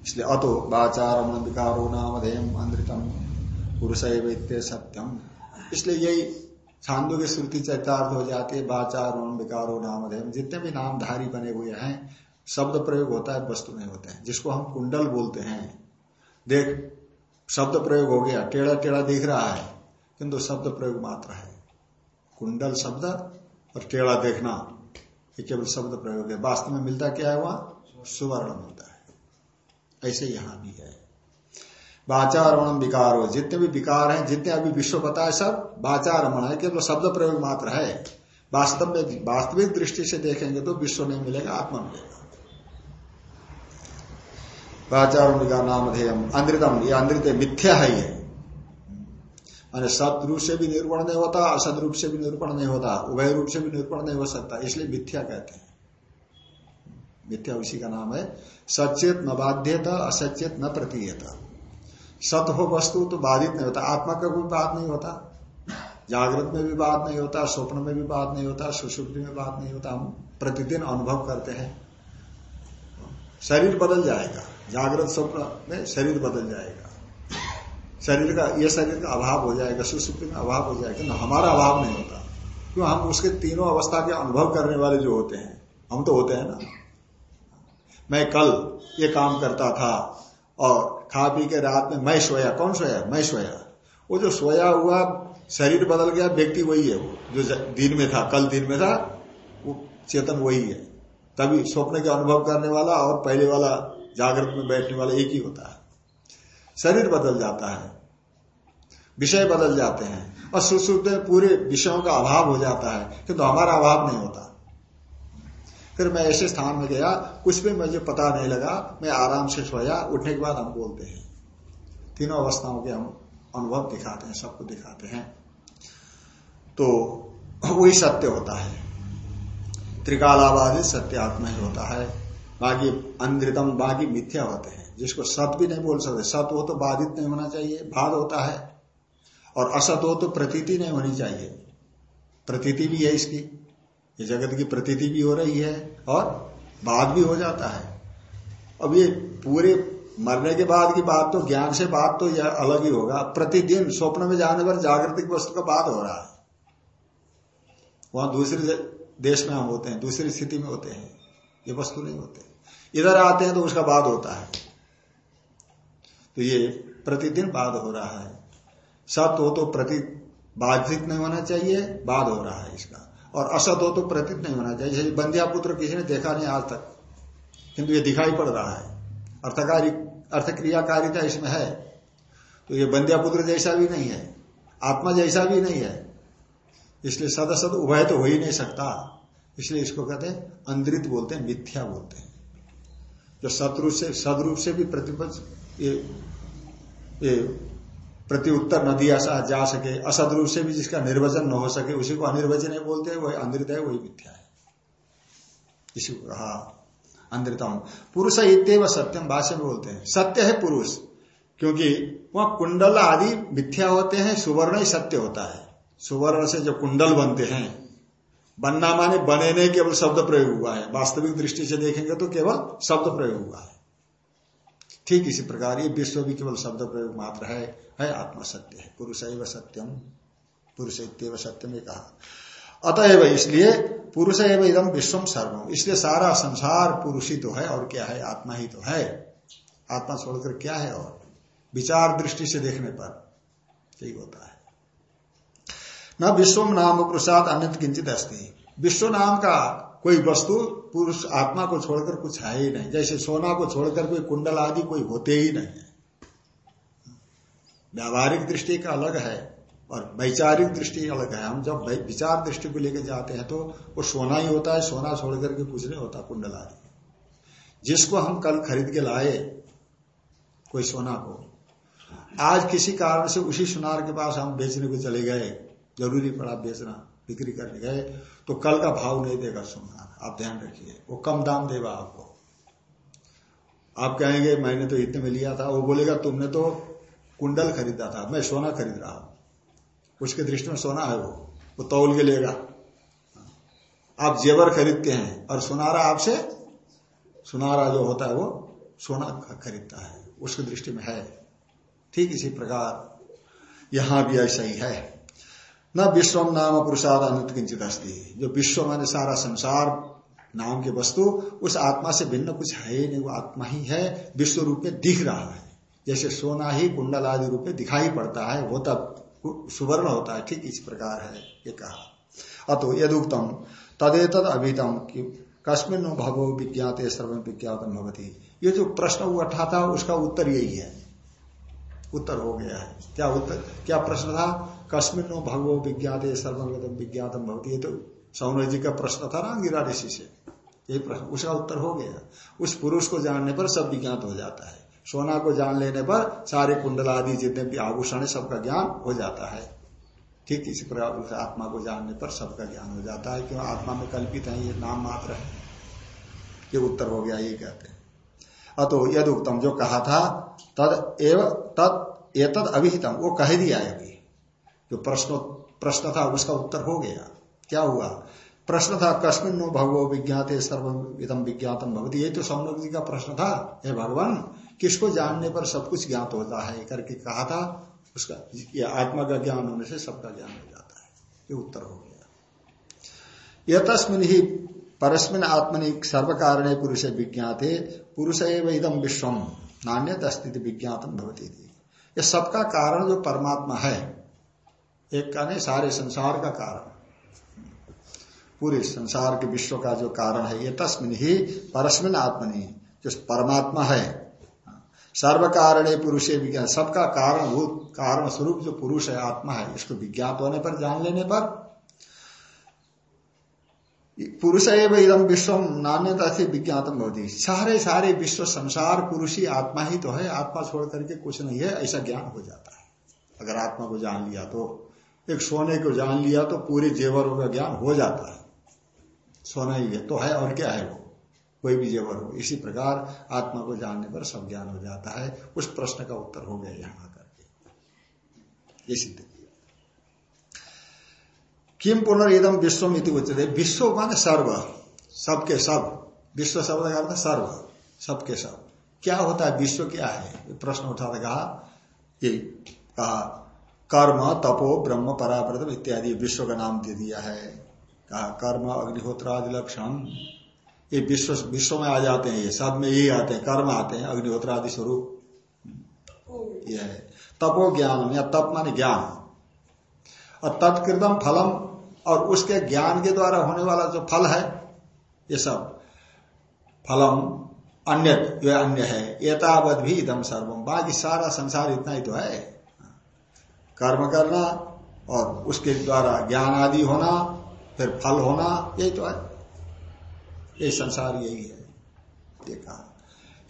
इसलिए अतो वाचार विकारो नामधेयम अंधृतम पुरुष सत्यम। इसलिए यही छांदो की श्रुति चरितार्थ हो जाती है बाचार विकारो नाम जितने भी नामधारी बने हुए हैं, शब्द प्रयोग होता है, वस्तु नहीं होते हैं, जिसको हम कुंडल बोलते हैं। देख, शब्द प्रयोग हो गया, टेढ़ा टेढ़ा दिख रहा है, किंतु शब्द प्रयोग मात्र है। कुंडल शब्द और टेढ़ा देखना, ये केवल शब्द प्रयोग है। वास्तव में मिलता क्या है वहाँ सुवर्ण मिलता है। ऐसे यहाँ भी है। वाचारमण विकार। हो जितने भी विकार हैं, जितने अभी विश्व बताए सब वाचारमण है, केवल शब्द प्रयोग मात्र है। वास्तव में वास्तविक दृष्टि से देखेंगे तो विश्व नहीं मिलेगा, आत्मा मिलेगा। वाचारण विकार नाम धेयम अंद्रितम ये अंद्रित मिथ्या है ये। सत रूप से भी निरूपण नहीं होता असद रूप से भी निरूपण नहीं होता, उभय रूप से भी निरूपण नहीं हो सकता, इसलिए मिथ्या कहते हैं। मिथ्या उसी का नाम है सचेत न बाध्यता असचेत न प्रतीयता। सत हो वस्तु तो बाधित नहीं होता। आत्मा का कोई बात नहीं होता। जागृत में भी बात नहीं होता, स्वप्न में भी बात नहीं होता सुषुप्ति में बात नहीं होता। हम प्रतिदिन अनुभव करते हैं। शरीर बदल जाएगा। जागृत स्वप्न में शरीर बदल जाएगा। शरीर का यह शरीर का अभाव हो जाएगा, सुसुप्ति में अभाव हो जाएगा। ना हमारा अभाव नहीं होता। क्यों? हम उसके तीनों अवस्था के अनुभव करने वाले जो होते हैं, हम तो होते हैं ना। मैं कल ये काम करता था और खा पी के रात में, मैं सोया, कौन सोया? मैं सोया। वो जो सोया हुआ शरीर बदल गया व्यक्ति वही है वो, जो दिन में था, कल दिन में था, वो चेतन वही है। तभी स्वप्न के अनुभव करने वाला और पहले वाला जागृत में बैठने वाला एक ही होता है। शरीर बदल जाता है। विषय बदल जाते हैं। और सुश्रुत पूरे विषयों का अभाव हो जाता है, किंतु तो हमारा अभाव नहीं होता। फिर मैं ऐसे स्थान में गया, कुछ भी मुझे पता नहीं लगा, मैं आराम से सोया, उठने के बाद हम बोलते हैं। तीनों अवस्थाओं के हम अनुभव दिखाते हैं, सबको दिखाते हैं। तो वही सत्य होता है। त्रिकालाबाधित सत्य आत्मा ही होता है। बाकी अंधतम, बाकी मिथ्या होते हैं, जिसको सत भी नहीं बोल सकते। सत हो तो बाधित नहीं होना चाहिए, बाध होता है। और असत हो तो प्रतीति नहीं होनी चाहिए। प्रतीति भी है इसकी। ये जगत की प्रतीति भी हो रही है और बाद भी हो जाता है। अब ये पूरे मरने के बाद की बात तो ज्ञान से बात तो यह अलग ही होगा। प्रतिदिन स्वप्न में जाने पर जागृतिक वस्तु का बात हो रहा है। वहाँ दूसरे देश में हम होते हैं, दूसरी स्थिति में होते हैं। ये वस्तु नहीं होते। इधर आते हैं तो उसका बाद होता है। तो ये प्रतिदिन बाद हो रहा है। सत हो तो प्रति बाधित नहीं होना चाहिए, बाद हो रहा है इसका। और असत हो तो प्रतीत नहीं होना चाहिए। जैसे बंध्या पुत्र किसी ने देखा नहीं आज तक किंतु ये दिखाई पड़ रहा है। अर्थकारी अर्थक्रियाकारिता इसमें है। तो ये बंध्या पुत्र जैसा भी नहीं है आत्मा जैसा भी नहीं है। इसलिए सदसद उभय तो हो ही नहीं सकता। इसलिए इसको कहते हैं अंद्रित बोलते हैं मिथ्या बोलते हैं। जो सतरूप से सदरूप से भी प्रतिपक्ष ये, ये प्रति उत्तर न दिया जा सके असद रूप से भी जिसका निर्वचन न हो सके, उसी को अनिर्वचन बोलते हैं, वही अंधित है, वही मिथ्या है। इसी को कहा, अंधितम। पुरुष इतव सत्यम भाष्य में बोलते हैं, सत्य है पुरुष, क्योंकि वह कुंडल आदि मिथ्या होते हैं, सुवर्ण ही सत्य होता है। सुवर्ण से जो कुंडल बनते हैं, बनना माने बने नहीं केवल शब्द प्रयोग हुआ है। वास्तविक दृष्टि से देखेंगे तो केवल शब्द प्रयोग हुआ है। ठीक इसी प्रकार ये विश्व भी केवल शब्द प्रयोग मात्र है है आत्मा सत्य है। पुरुष एव सत्यम पुरुष इतव सत्यम ये कहा। अतएव इसलिए पुरुष एवं इदम विश्वम सर्वम इसलिए सारा संसार पुरुष ही तो है और क्या है? आत्मा ही तो है। आत्मा छोड़कर क्या है और? विचार दृष्टि से देखने पर यही होता है। न विश्वम नाम पुरुषात अन्य किंचित अस्थित विश्व नाम का कोई वस्तु पुरुष आत्मा को छोड़कर कुछ है ही नहीं। जैसे सोना को छोड़कर कोई कुंडल आदि कोई होते ही नहीं है। व्यावहारिक दृष्टि का अलग है और वैचारिक दृष्टि अलग है। हम जब विचार दृष्टि को लेकर जाते हैं तो वो सोना ही होता है, सोना छोड़ करके कुछ नहीं होता कुंडल आदि। जिसको हम कल खरीद के लाए, कोई सोना को, आज किसी कारण से उसी सुनार के पास हम बेचने को चले गए, ज़रूरी पड़ा बेचना, बिक्री करने गए तो कल का भाव नहीं देगा सोना। आप ध्यान रखिए। वो कम दाम देगा आपको। आप कहेंगे, मैंने तो इतने में लिया था। वो बोलेगा, तुमने तो कुंडल खरीदा था। मैं सोना खरीद रहा हूँ। उसके दृष्टि में सोना है वो। वो तौल के लेगा। आप जेवर खरीदते हैं और सुनारा आपसे, सुनारा जो होता है वो सोना खरीदता है। उसकी दृष्टि में है। ठीक इसी प्रकार। यहाँ भी ऐसा ही है। न विश्वम नाम पुरुषाद अनुत किंचित अस्थि जो विश्व माने सारा संसार नाम की वस्तु, उस आत्मा से भिन्न कुछ है ही नहीं, वो आत्मा ही है, विश्व रूप में दिख रहा है। जैसे सोना ही कुंडल आदि रूप में दिखाई पड़ता है, वो तब सुवर्ण होता है, ठीक इस प्रकार है, ये कहा। अतो यदुक्तम, तदेतद अभितम कश्मीर भगव विज्ञात, सर्व विज्ञातम भवती। ये जो प्रश्न उठा था उसका उत्तर यही है। उत्तर हो गया है। क्या उत्तर? क्या प्रश्न था? कश्मीर नो भगवो विज्ञात सर्वगतम विज्ञातम भवती। ये तो सौन जी का प्रश्न था ना अंगिरा ऋषि से। यही प्रश्न, उसका उत्तर हो गया। उस पुरुष को जानने पर सब विज्ञात हो जाता है। सोना को जान लेने पर सारे कुंडल आदि जितने भी आभूषण है, सबका ज्ञान हो जाता है। ठीक इसी प्रकार उस आत्मा को जानने पर सबका ज्ञान हो जाता है। क्यों? आत्मा में कल्पित है, ये नाम मात्र है। ये उत्तर हो गया, ये कहते हैं। अतो यद उत्तम जो कहा था, तद एव तद एतद अभिहितम वो कह दिया है अभी। जो प्रश्न प्रश्न था, उसका उत्तर हो गया। क्या हुआ? प्रश्न था कश्मिन नो भगवो विज्ञात सर्विदम विज्ञातम भगवती ये तो सौनक जी का प्रश्न था, हे भगवान, किसको जानने पर सब कुछ ज्ञात होता है? करके कहा था, उसका, ये आत्मा का ज्ञान होने से सबका ज्ञान हो जाता है। ये उत्तर हो गया। यह तस्मिन ही परस्मिन आत्मनि सर्व कारण पुरुष विज्ञाते, पुरुष एवं इदम विश्वम। नान्य अस्थिति विज्ञातम भवती थी ये सबका कारण जो परमात्मा है, एक का नहीं, सारे संसार का कारण। पूरे संसार के विश्व का जो कारण है, ये तस्मिन ही परस्मिन आत्मनि, जो परमात्मा है। सर्व कारण पुरुष विज्ञान सबका कारणभूत कारण स्वरूप जो पुरुष है, आत्मा है, इसको विज्ञात होने पर, जान लेने पर पुरुष एवं इदम विश्व नान्यता से विज्ञातम होती सारे सारे विश्व संसार पुरुष ही आत्मा ही तो है, आत्मा छोड़ करके कुछ नहीं है, ऐसा ज्ञान हो जाता है। अगर आत्मा को जान लिया तो एक सोने को जान लिया तो पूरे जेवरों का ज्ञान हो जाता है। सोना ही है तो है और क्या है वो? कोई भी जेवर हो। इसी प्रकार आत्मा को जानने पर सब ज्ञान हो जाता है। उस प्रश्न का उत्तर हो गया यहाँ करके ये सिद्ध। किया किम पुनर्दम विश्वम इति उच्चते विश्व माने सर्व। सबके सब। विश्व शब्द का अर्थ सर्व। सबके सब। क्या होता है? विश्व क्या है? प्रश्न उठा कहा, ये कहा, कर्म, तपो, ब्रह्म पराव्रतम इत्यादि विश्व का नाम दे दिया है। कहा, कर्म अग्निहोत्र आदि लक्षण ये विश्व विश्व में आ जाते हैं ये। सब में यही आते हैं। कर्म आते हैं। अग्निहोत्र आदि स्वरूप। यह है। तपो ज्ञान या तप माने ज्ञान। और तत्कृतम फलम और उसके ज्ञान के द्वारा होने वाला जो फल है, ये सब फलम अन्य जो अन्य है। एतावत भी इदम सर्वम बाकी सारा संसार इतना ही तो है। कर्म करना और उसके द्वारा ज्ञान आदि होना, फिर फल होना, यही तो है। ये संसार यही है। ये कहा।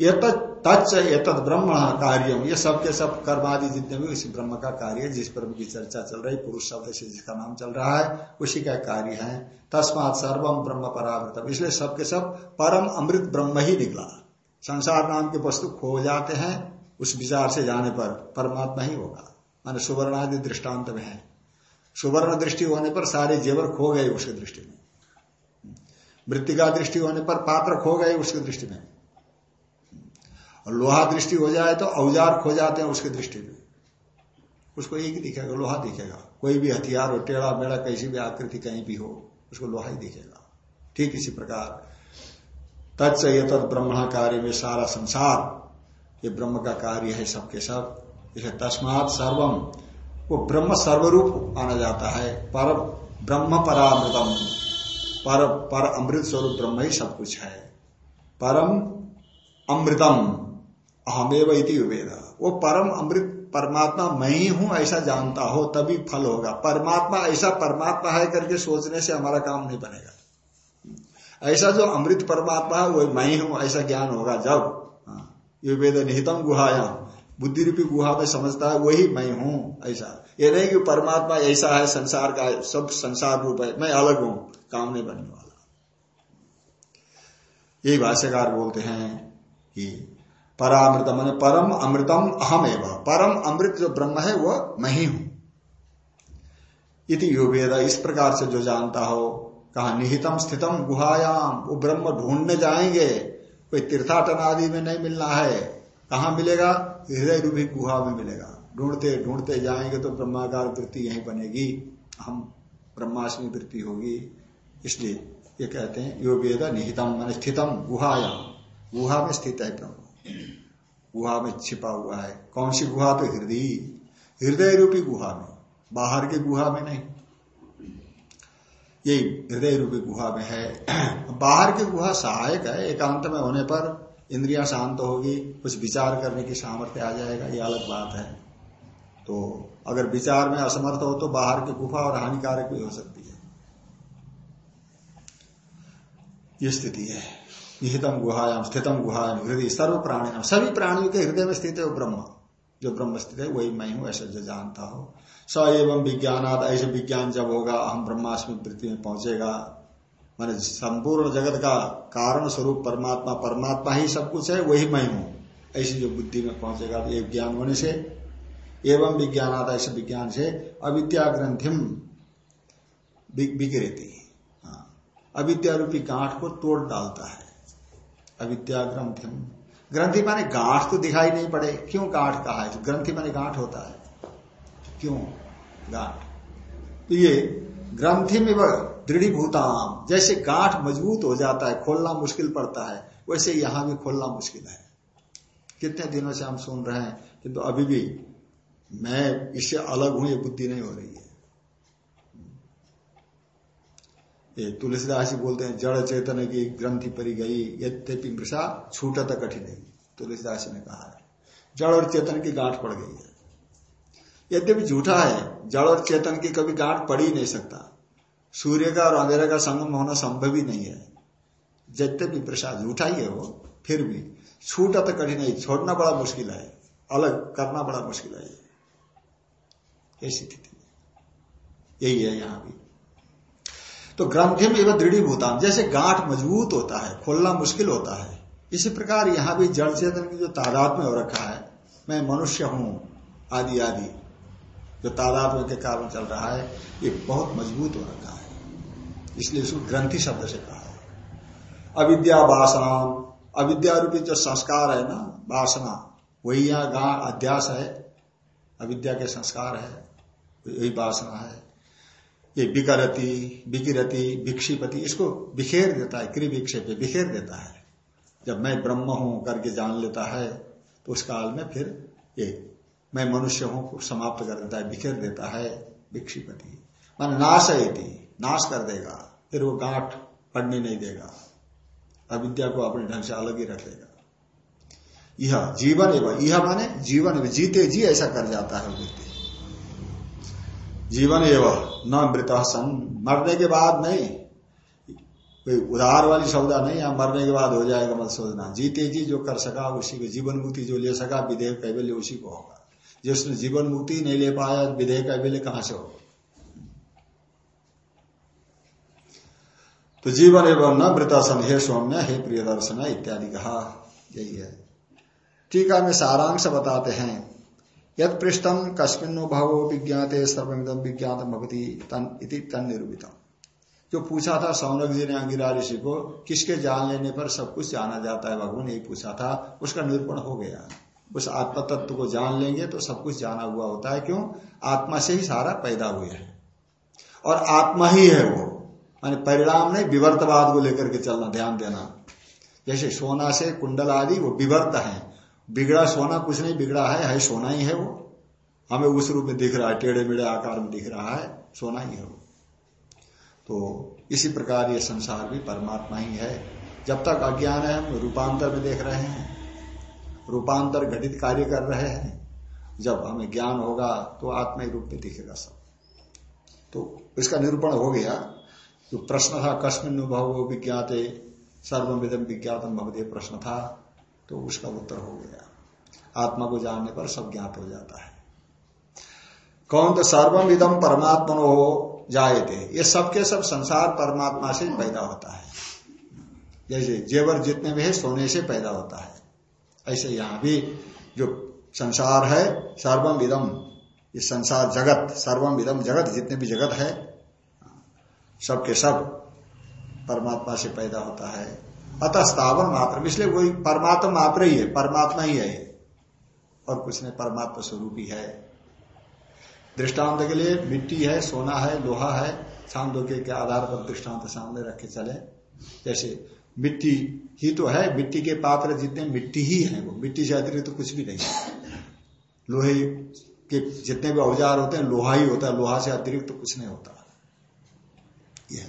ये तत्च ये तद ब्रह्म कार्य। ये सब के सब कर्म आदि जितने भी उसी ब्रह्म का कार्य जिस पर की चर्चा चल रही, पुरुष शब्द से जिसका नाम चल रहा है, उसी का कार्य है। तस्मात सर्वम ब्रह्म परावृतम। इसलिए सबके सब परम अमृत ब्रह्म ही निकला। संसार नाम के वस्तु खो जाते हैं, उस विचार से जाने पर परमात्मा ही होगा। माने सुवर्ण आदि दृष्टांत में है। सुवर्ण दृष्टि होने पर सारे जेवर खो गए उसके दृष्टि में। मृतिका दृष्टि होने पर पात्र खो गए उसकी दृष्टि में। और लोहा दृष्टि हो जाए तो औज़ार खो जाते हैं उसकी दृष्टि में। उसको एक ही दिखेगा, लोहा दिखेगा। कोई भी हथियार हो, टेढ़ा मेढ़ा कैसी भी आकृति कहीं भी हो, उसको लोहा ही दिखेगा। ठीक इसी प्रकार। तत्स ये तत् ब्रह्मणा कार्य में सारा संसार, ये ब्रह्म का कार्य है सबके सब। इसे तस्मात सर्वम वो ब्रह्म सर्वरूप माना जाता है। पर ब्रह्म परामृतम, पर पर अमृत स्वरूप ब्रह्म ही सब कुछ है। परम अमृतम। अहमेव इति वेद। वो परम अमृत परमात्मा मैं ही हूँ ऐसा जानता हो तभी फल होगा। परमात्मा ऐसा परमात्मा है करके सोचने से हमारा काम नहीं बनेगा। ऐसा जो अमृत परमात्मा है वो मैं ही हूँ ऐसा ज्ञान होगा जब। हाँ, ये वेद निहितम गुहायाम। बुद्धि रूपी गुहा में समझता है वही मैं हूँ ऐसा। ये नहीं कि परमात्मा ऐसा है संसार का सब संसार रूप है मैं अलग हूँ काम नहीं बनने वाला। यही भाष्यकार बोलते हैं कि परामृत मैंने परम अमृतम अहम एवं परम अमृत जो ब्रह्म है वह मैं ही हूँ। इति वेद इस प्रकार से जो जानता हो, कहा, निहितम स्थितम गुहायाम, वो ब्रह्म ढूँढने जाएँगे, कोई तीर्थाटन आदि में नहीं मिलना है। कहा मिलेगा? हृदय रूपी गुहा में मिलेगा। ढूंढते ढूंढते जाएँगे तो ब्रह्माकार वृत्ति यही बनेगी। हम ब्रह्माष्टमी वृत्ति होगी। इसलिए ये कहते हैं यो वेद निहितम, मान स्थितम, गुहायाम। गुहा में स्थित है ब्रह्म। गुहा में छिपा हुआ है। कौन सी गुहा? तो हृदय। हृदय रूपी गुहा में। बाहर के गुहा में नहीं। यही हृदय रूपी गुहा में है। बाहर की गुहा सहायक है। एकांत में होने पर इंद्रिया शांत होगी। कुछ विचार करने की सामर्थ्य आ जाएगा। ये अलग बात है। तो अगर विचार में असमर्थ हो तो बाहर की गुफा और हानिकारक भी हो सकती है। ये स्थिति है। निहितम गुहायाम स्थितम गुहायाम हृदय सर्व प्राणी सभी प्राणियों के हृदय में स्थित है ब्रह्म। जो ब्रह्म स्थित है, वही मैं हूँ, ऐसा जो जानता हो। स एवं विज्ञानात, ऐसे विज्ञान जब होगा हम ब्रह्माष्टमी वृत्ति में पहुंचेगा। माने संपूर्ण जगत का कारण स्वरूप परमात्मा परमात्मा ही सब कुछ है, वही मैं हूँ। ऐसी जो बुद्धि में पहुंचेगा एक ज्ञान होने से। एवं विज्ञान आता ऐसे विज्ञान से अविद्या ग्रंथिम बिगड़ती हाँ। अविद्या रूपी गांठ को तोड़ डालता है। अविद्या ग्रंथिम ग्रंथि माने गांठ तो दिखाई नहीं पड़े। क्यों गांठ कहा है? ग्रंथि माने गांठ होता है। क्यों? गांठ। तो ये ग्रंथि में दृढ़ीभूताम। जैसे गांठ मज़बूत हो जाता है, खोलना मुश्किल पड़ता है, वैसे यहाँ भी खोलना मुश्किल है। कितने दिनों से हम सुन रहे हैं किंतु तो अभी भी मैं इससे अलग हूँ, ये बुद्धि नहीं हो रही है। ये तुलसीदास जी बोलते हैं, जड़ चेतन की ग्रंथि परी गई, यद्यपि मृषा छूटत कठिन तुलसीदास ने कहा है, जड़ और चेतन की गांठ पड़ गई है। यद्यपि झूठा है, जड़ और चेतन की कभी गांठ पड़ ही नहीं सकता। सूर्य का और अंधेरे का संगम होना संभव ही नहीं है। यद्यपि प्रसाद झूठा ही है वो, फिर भी छूटा तो कठिन छोड़ना बड़ा मुश्किल है, अलग करना बड़ा मुश्किल है। ऐसी स्थिति। यही है यहाँ भी। तो ग्रंथि में एवं दृढ़ीभूतान जैसे गांठ मज़बूत होता है, खोलना मुश्किल होता है। इसी प्रकार यहाँ भी जड़ चेतन की जो तादाद में हो रखा है, मैं मनुष्य हूँ, आदि आदि, जो तादात्म्य के कारण चल रहा है, ये बहुत मज़बूत हो रखा है। इसलिए इसको ग्रंथि शब्द से कहा है। अविद्या वासना अविद्या रूपी जो संस्कार है ना वासना वही यहाँ अध्यास है। अविद्या के संस्कार है यही वासना है। ये बिकरती, बिकिरती, भिक्षिपति, इसको बिखेर देता है क्री विक्षेप बिखेर देता है। जब मैं ब्रह्म हूँ, करके जान लेता है तो उस काल में फिर ये मैं मनुष्य हूँ समाप्त कर देता है, बिखेर देता है, भिक्षिपति। मान नाश है नाश कर देगा, फिर वो गांठ पड़ने नहीं देगा, अविद्या को अपने ढंग से अलग ही रख देगा यह जीवन एवं, यह माने जीवन जीते जी ऐसा कर जाता है व्यक्ति जीवन एवं न मृत सन मरने के बाद नहीं। कोई उधार वाली सौदा नहीं, या मरने के बाद हो जाएगा मत सोचना जीते जी जो कर सका, उसी को जीवन मुक्ति जो ले सका विधेयक कैबल्य उसी को होगा। जिसने जीवन मुक्ति नहीं ले पाया विधेयक कैबल्य कहाँ से होगा? तो जीवन एवं न मृतासन हे सौम्य, हे प्रिय दर्शन इत्यादि कहा, यही है। टीका में सारांश बताते हैं। यद पृष्ठम कस्मिन भावो विज्ञाते सर्वमिदम विज्ञात भवती तन निरूपित जो पूछा था सौनक जी ने अंगिरा ऋषि को, किसके जान लेने पर सब कुछ जाना जाता है, भगवान यही पूछा था, उसका निरूपण हो गया। उस आत्म तत्व को जान लेंगे तो सब कुछ जाना हुआ होता है, क्यों? आत्मा से ही सारा पैदा हुए है। और आत्मा ही है वो। मानी परिणाम नहीं, विवर्तवाद को लेकर के चलना, ध्यान देना। जैसे सोना से कुंडल आदि, वो विवर्त है। बिगड़ा सोना कुछ नहीं, बिगड़ा है है सोना ही है वो। हमें उस रूप में दिख रहा है, टेढ़े मेढ़े आकार में दिख रहा है, सोना ही है वो। तो इसी प्रकार ये संसार भी परमात्मा ही है। जब तक अज्ञान है, हम रूपांतर में देख रहे हैं, रूपांतर घटित कार्य कर रहे हैं। जब हमें ज्ञान होगा तो आत्मा रूप में दिखेगा सब। तो इसका निरूपण हो गया। जो प्रश्न था, कस्मिन अनुभव विज्ञाते सर्वविदम विज्ञातम भवदे प्रश्न था। तो उसका उत्तर हो गया। आत्मा को जानने पर सब ज्ञात हो जाता है। कौन तो सर्वविदम परमात्मा हो जाए थे ये सबके सब संसार परमात्मा से पैदा होता है। जैसे जेवर जितने भी है, सोने से पैदा होता है। ऐसे यहाँ भी जो संसार है सर्वम विदम ये संसार जगत सर्वम विदम जगत, जितने भी जगत है सबके सब परमात्मा से पैदा होता है। अतः स्थावन मात्र। इसलिए वही परमात्मा मात्र ही है, परमात्मा ही है और कुछ नहीं, परमात्मा स्वरूप ही। है दृष्टांत के लिए मिट्टी है, सोना है, लोहा है छांदो के आधार पर दृष्टांत सामने रखे चले। जैसे मिट्टी ही तो है, मिट्टी के पात्र जितने मिट्टी ही है वो। मिट्टी से अतिरिक्त तो कुछ भी नहीं है। लोहे के जितने भी औज़ार होते हैं, लोहा ही होता है। लोहा से अतिरिक्त तो कुछ नहीं होता। यह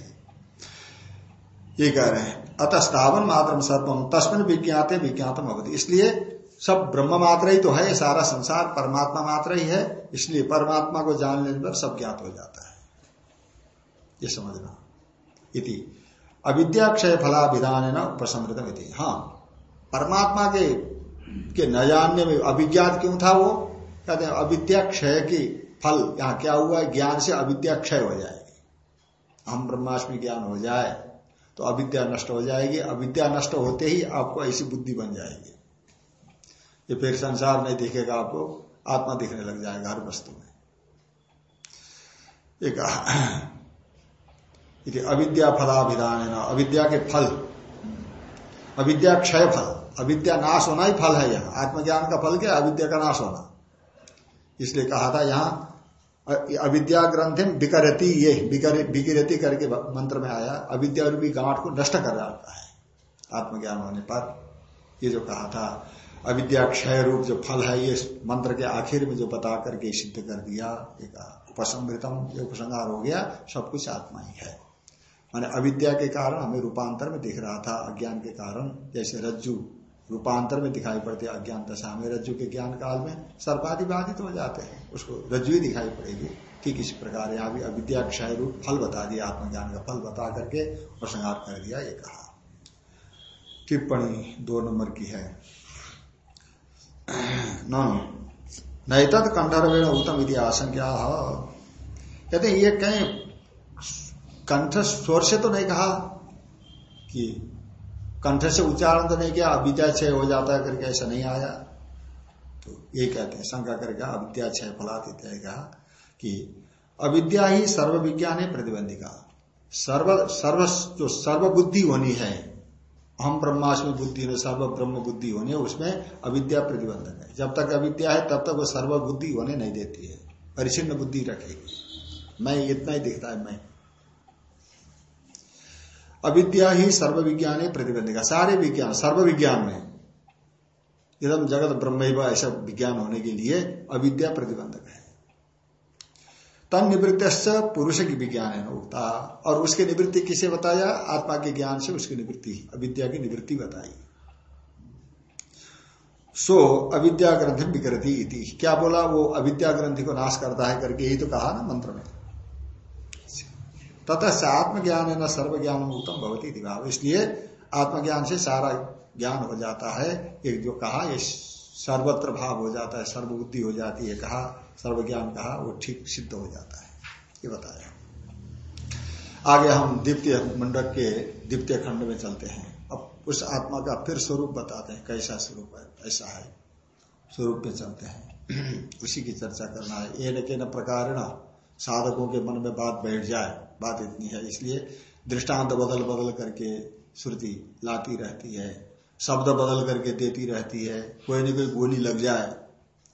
ये कह रहे हैं अतः स्थावन मात्र सर्वम, तस्मिन विज्ञाते विज्ञातम अवधि इसलिए सब ब्रह्म मात्र ही तो है सारा संसार परमात्मा मात्र ही है, इसलिए परमात्मा को जान लेने पर सब ज्ञात हो जाता है। ये समझना। इति। अविद्या क्षय फला विधान है ना हाँ परमात्मा के के न जानने में अभिज्ञात क्यों था वो? कहते हैं अविद्या क्षय की फल, यहाँ क्या हुआ? है ज्ञान से अविद्या क्षय हो जाएगी। हम ब्रह्माष्टमी ज्ञान हो जाए। तो अविद्या नष्ट हो जाएगी। अविद्या नष्ट होते ही आपको ऐसी बुद्धि बन जाएगी। ये फिर संसार नहीं दिखेगा आपको, आत्मा दिखने लग जाएगा हर वस्तु में। एक अविद्या फलाभिधान है ना अविद्या के फल। अविद्या क्षय फल। अविद्या नाश होना ही फल है यहाँ। आत्मज्ञान का फल क्या अविद्या का नाश होना। इसलिए कहा था यहाँ अविद्या ग्रंथि विकरती ये विकिरती करके मंत्र में आया, अविद्या रूपी गांठ को नष्ट कर जाता है। आत्मज्ञान होने पर ये जो कहा था, अविद्या क्षय रूप जो फल है, ये मंत्र के आखिर में जो बता करके सिद्ध कर दिया, ये उपसमृतम ये उपसंहार हो गया, सब कुछ आत्मा ही है। माने अविद्या के कारण हमें रूपांतर में दिख रहा था, अज्ञान के कारण, जैसे रज्जु रूपांतर में दिखाई पड़ते अज्ञान दशा में, रज्जु के ज्ञान काल में सर्पाधि बाधित हो जाते हैं। उसको रज्जु ही दिखाई पड़ेगी ठीक इस प्रकार यहाँ भी अविद्या क्षय रूप फल बता दिया, आत्मज्ञान का फल बता करके प्रसंगार कर दिया, ये कहा। टिप्पणी दो नंबर की है। नैतद कंठरवेण उत्तम यदि आशंका कहते ये कहीं, कंठ स्वर से तो नहीं कहा कि कंठ से उच्चारण तो नहीं किया अविद्या क्षय हो जाता है, करके ऐसा नहीं आया। तो ये कहते हैं, शंका करके अविद्या क्षय इत्यादि कहा कि अविद्या ही सर्व विज्ञान है प्रतिबंधिका सर्व सर्व, जो सर्व बुद्धि होनी है हम ब्रह्मास्म बुद्धि में सर्व ब्रह्म बुद्धि होनी है, उसमें अविद्या प्रतिबंधक है। जब तक अविद्या है, तब तक वो सर्व बुद्धि होने नहीं देती है। परिचिन्न बुद्धि रखेगी। मैं इतना ही दिखता है, मैं अविद्या ही सर्व विज्ञान प्रतिबंधिका। सारे विज्ञान सर्व विज्ञान में। एकदम जगत ब्रह्म ऐसा विज्ञान होने के लिए अविद्या प्रतिबंधक है। तन निवृत्त पुरुष की विज्ञान है उगता और उसकी निवृत्ति किसे बताया? आत्मा के ज्ञान से उसकी निवृत्ति, अविद्या की निवृत्ति बताई। सो अविद्या ग्रंथि विकृति क्या बोला? वो अविद्या ग्रंथि को नाश करता है करके यही तो कहा ना मंत्र में। तथा से आत्मज्ञान है न सर्व ज्ञान उत्तम भवती भाव इसलिए आत्मज्ञान से सारा ज्ञान हो जाता है। एक जो कहा, ये सर्वत्र भाव हो जाता है, सर्वबुद्धि हो जाती है कहा सर्व ज्ञान कहा, वो ठीक सिद्ध हो जाता है। ये बताया। आगे हम द्वितीय मंडक के द्वितीय खंड में चलते हैं। अब उस आत्मा का फिर स्वरूप बताते हैं, कैसा स्वरूप है, ऐसा है। स्वरूप में चलते हैं। उसी की चर्चा करना है। ये न न प्रकार साधकों के मन में बात बैठ जाए। बात इतनी है, इसलिए दृष्टांत बदल बदल करके श्रुति लाती रहती है, शब्द बदल करके देती रहती है, कोई न कोई गोली लग जाए।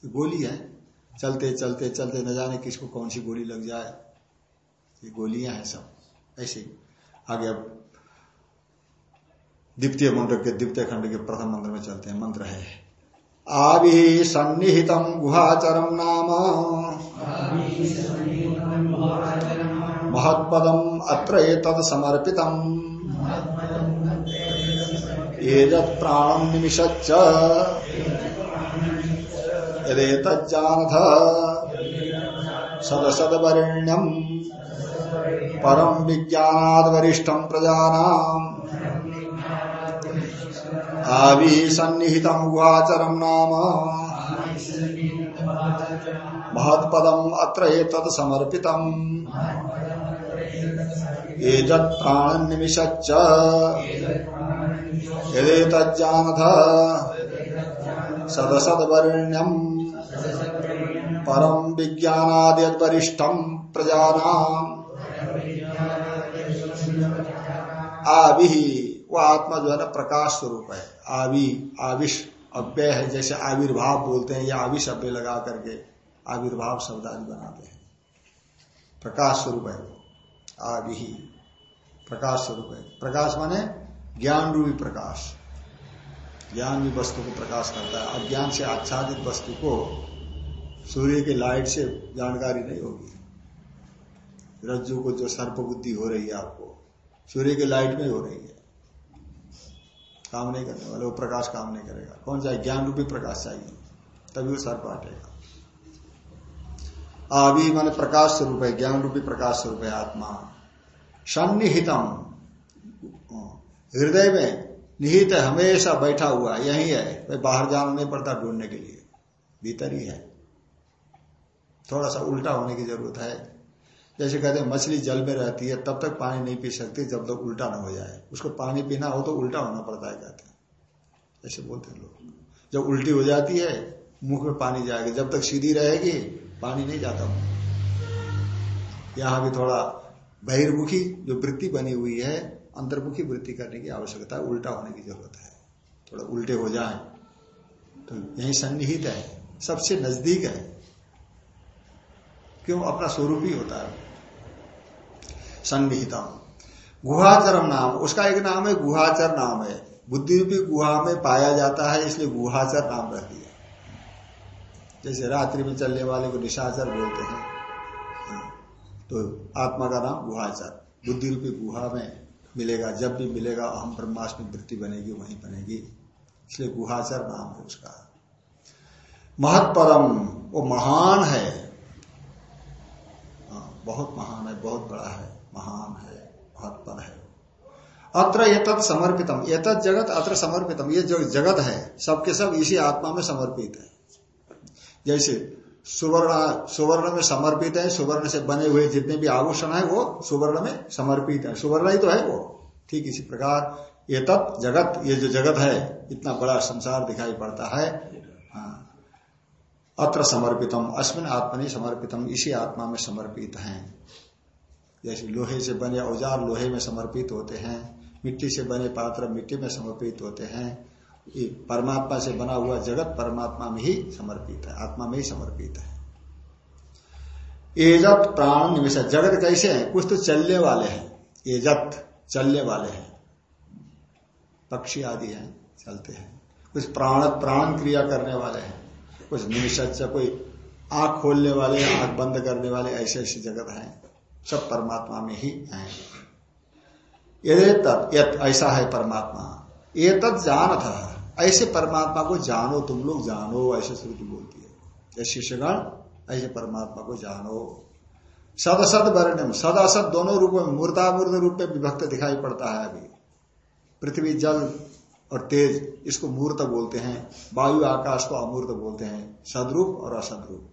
गोली है, चलते चलते चलते, न जाने किसको कौन सी गोली लग जाए। ये गोलियाँ हैं सब, ऐसे आगे अब द्वितीय मंत्र के द्वितीय खंड के प्रथम मंत्र में चलते हैं, मंत्र है, आभि सन्निहितम गुहाचरम नाम। महत्पदम अत्र एतद समर्पितम। एजत् प्राणम निमिषच्च। यदेतज्जानथ सदसदवरिण्यम। परम विज्ञानाद वरिष्ठम प्रजानाम। आवी सन्निहितम गुहाचरम नाम। महत्पदम अत्र एतत् समर्पितम। एजत् प्राण निमिषच्च यदेतज्जानथ। सदसदवरिण्यम। परम विज्ञानादिवरिष्ठम प्रजानाम। आभि वो आत्मा जो है ना प्रकाश स्वरूप है। आवि आविश अव्यय है, जैसे आविर्भाव बोलते हैं, या आविश अव्यय लगा करके आविर्भाव शब्द आदि बनाते हैं। प्रकाश स्वरूप है वो ही। प्रकाश स्वरूप है। प्रकाश माने ज्ञान रूपी प्रकाश। ज्ञान भी वस्तु को प्रकाश करता है। अज्ञान से आच्छादित वस्तु को सूर्य के लाइट से जानकारी नहीं होगी। रज्जु को जो सर्प बुद्धि हो रही है आपको, सूर्य के लाइट में हो रही है। काम नहीं करने वाले, वो प्रकाश काम नहीं करेगा। कौन चाहिए ज्ञान रूपी प्रकाश चाहिए। तभी वो सर्प हटेगा अभी माने प्रकाश स्वरूप है ज्ञान रूपी प्रकाश स्वरूप है आत्मा। सन्निहितम। हृदय में निहित है हमेशा बैठा हुआ, यही है। भाई बाहर जाना नहीं पड़ता ढूँढने के लिए। भीतर ही है। थोड़ा सा उल्टा होने की ज़रूरत है। जैसे कहते हैं, मछली जल में रहती है, तब तक पानी नहीं पी सकती जब तक उल्टा ना हो जाए। उसको पानी पीना हो तो उल्टा होना पड़ता है, कहते हैं। ऐसे बोलते हैं लोग। जब उल्टी हो जाती है, मुख में पानी जाएगा। जब तक सीधी रहेगी पानी नहीं जाता हूँ। यहाँ भी थोड़ा बहिर्मुखी जो वृत्ति बनी हुई है, अंतर्मुखी वृत्ति करने की आवश्यकता है उल्टा होने की ज़रूरत है। थोड़ा उल्टे हो जाए तो यही सन्निहित है, सबसे नज़दीक है। क्यों? अपना स्वरूप ही होता है। सन्निहितम। गुहाचरम नाम, उसका एक नाम है गुहाचर नाम है। बुद्धि रूपी गुहा में पाया जाता है, इसलिए गुहाचर नाम रख दिया। जैसे रात्रि में चलने वाले को निशाचर बोलते हैं। हाँ, तो आत्मा का नाम गुहाचर। बुद्धि रूपी गुहा में मिलेगा जब भी मिलेगा अहम ब्रह्मास्मि वृत्ति बनेगी वहीं बनेगी। इसलिए गुहाचर नाम है उसका। महत्परम वो महान है। हाँ, बहुत महान है बहुत बड़ा है महान है महत्पर है। अत्र ये समर्पितम ये जगत अत्र समर्पितम ये जो जगत है सबके सब इसी आत्मा में समर्पित है। जैसे सुवर्ण सुवर्ण में समर्पित है, सुवर्ण से बने हुए जितने भी आभूषण है, वो सुवर्ण में समर्पित है। सुवर्ण ही तो है वो। ठीक इसी प्रकार, ये तत् जगत, ये जो जगत है, इतना बड़ा संसार दिखाई पड़ता है। हाँ। अत्र समर्पितम अश्विन आत्मनि समर्पितम, इसी आत्मा में समर्पित है। जैसे लोहे से बने औज़ार लोहे में समर्पित होते हैं, मिट्टी से बने पात्र मिट्टी में समर्पित होते हैं। परमात्मा से बना हुआ जगत परमात्मा में ही समर्पित है, आत्मा में ही समर्पित है। एजत प्राण निवेश, जगत कैसे है? कुछ तो चलने वाले हैं। एजत चलने वाले हैं। पक्षी आदि हैं, चलते हैं। कुछ प्राण प्राण क्रिया करने वाले हैं। कुछ निमिष कोई आँख खोलने वाले, आँख बंद करने वाले, ऐसे ऐसी जगत हैं। सब परमात्मा में ही हैं। यद ऐसा है परमात्मा। ये तत् जान था ऐसे परमात्मा को जानो, तुम लोग जानो, ऐसे श्रुति बोलती है। जैसे शिष्यगण ऐसे परमात्मा को जानो। सद असद वर्णम, सद असद दोनों रूपों में, मूर्तामूर्त रूप में विभक्त दिखाई पड़ता है अभी। पृथ्वी, जल और तेज, इसको मूर्त बोलते हैं। वायु, आकाश को अमूर्त बोलते हैं। सदरूप और असदरूप।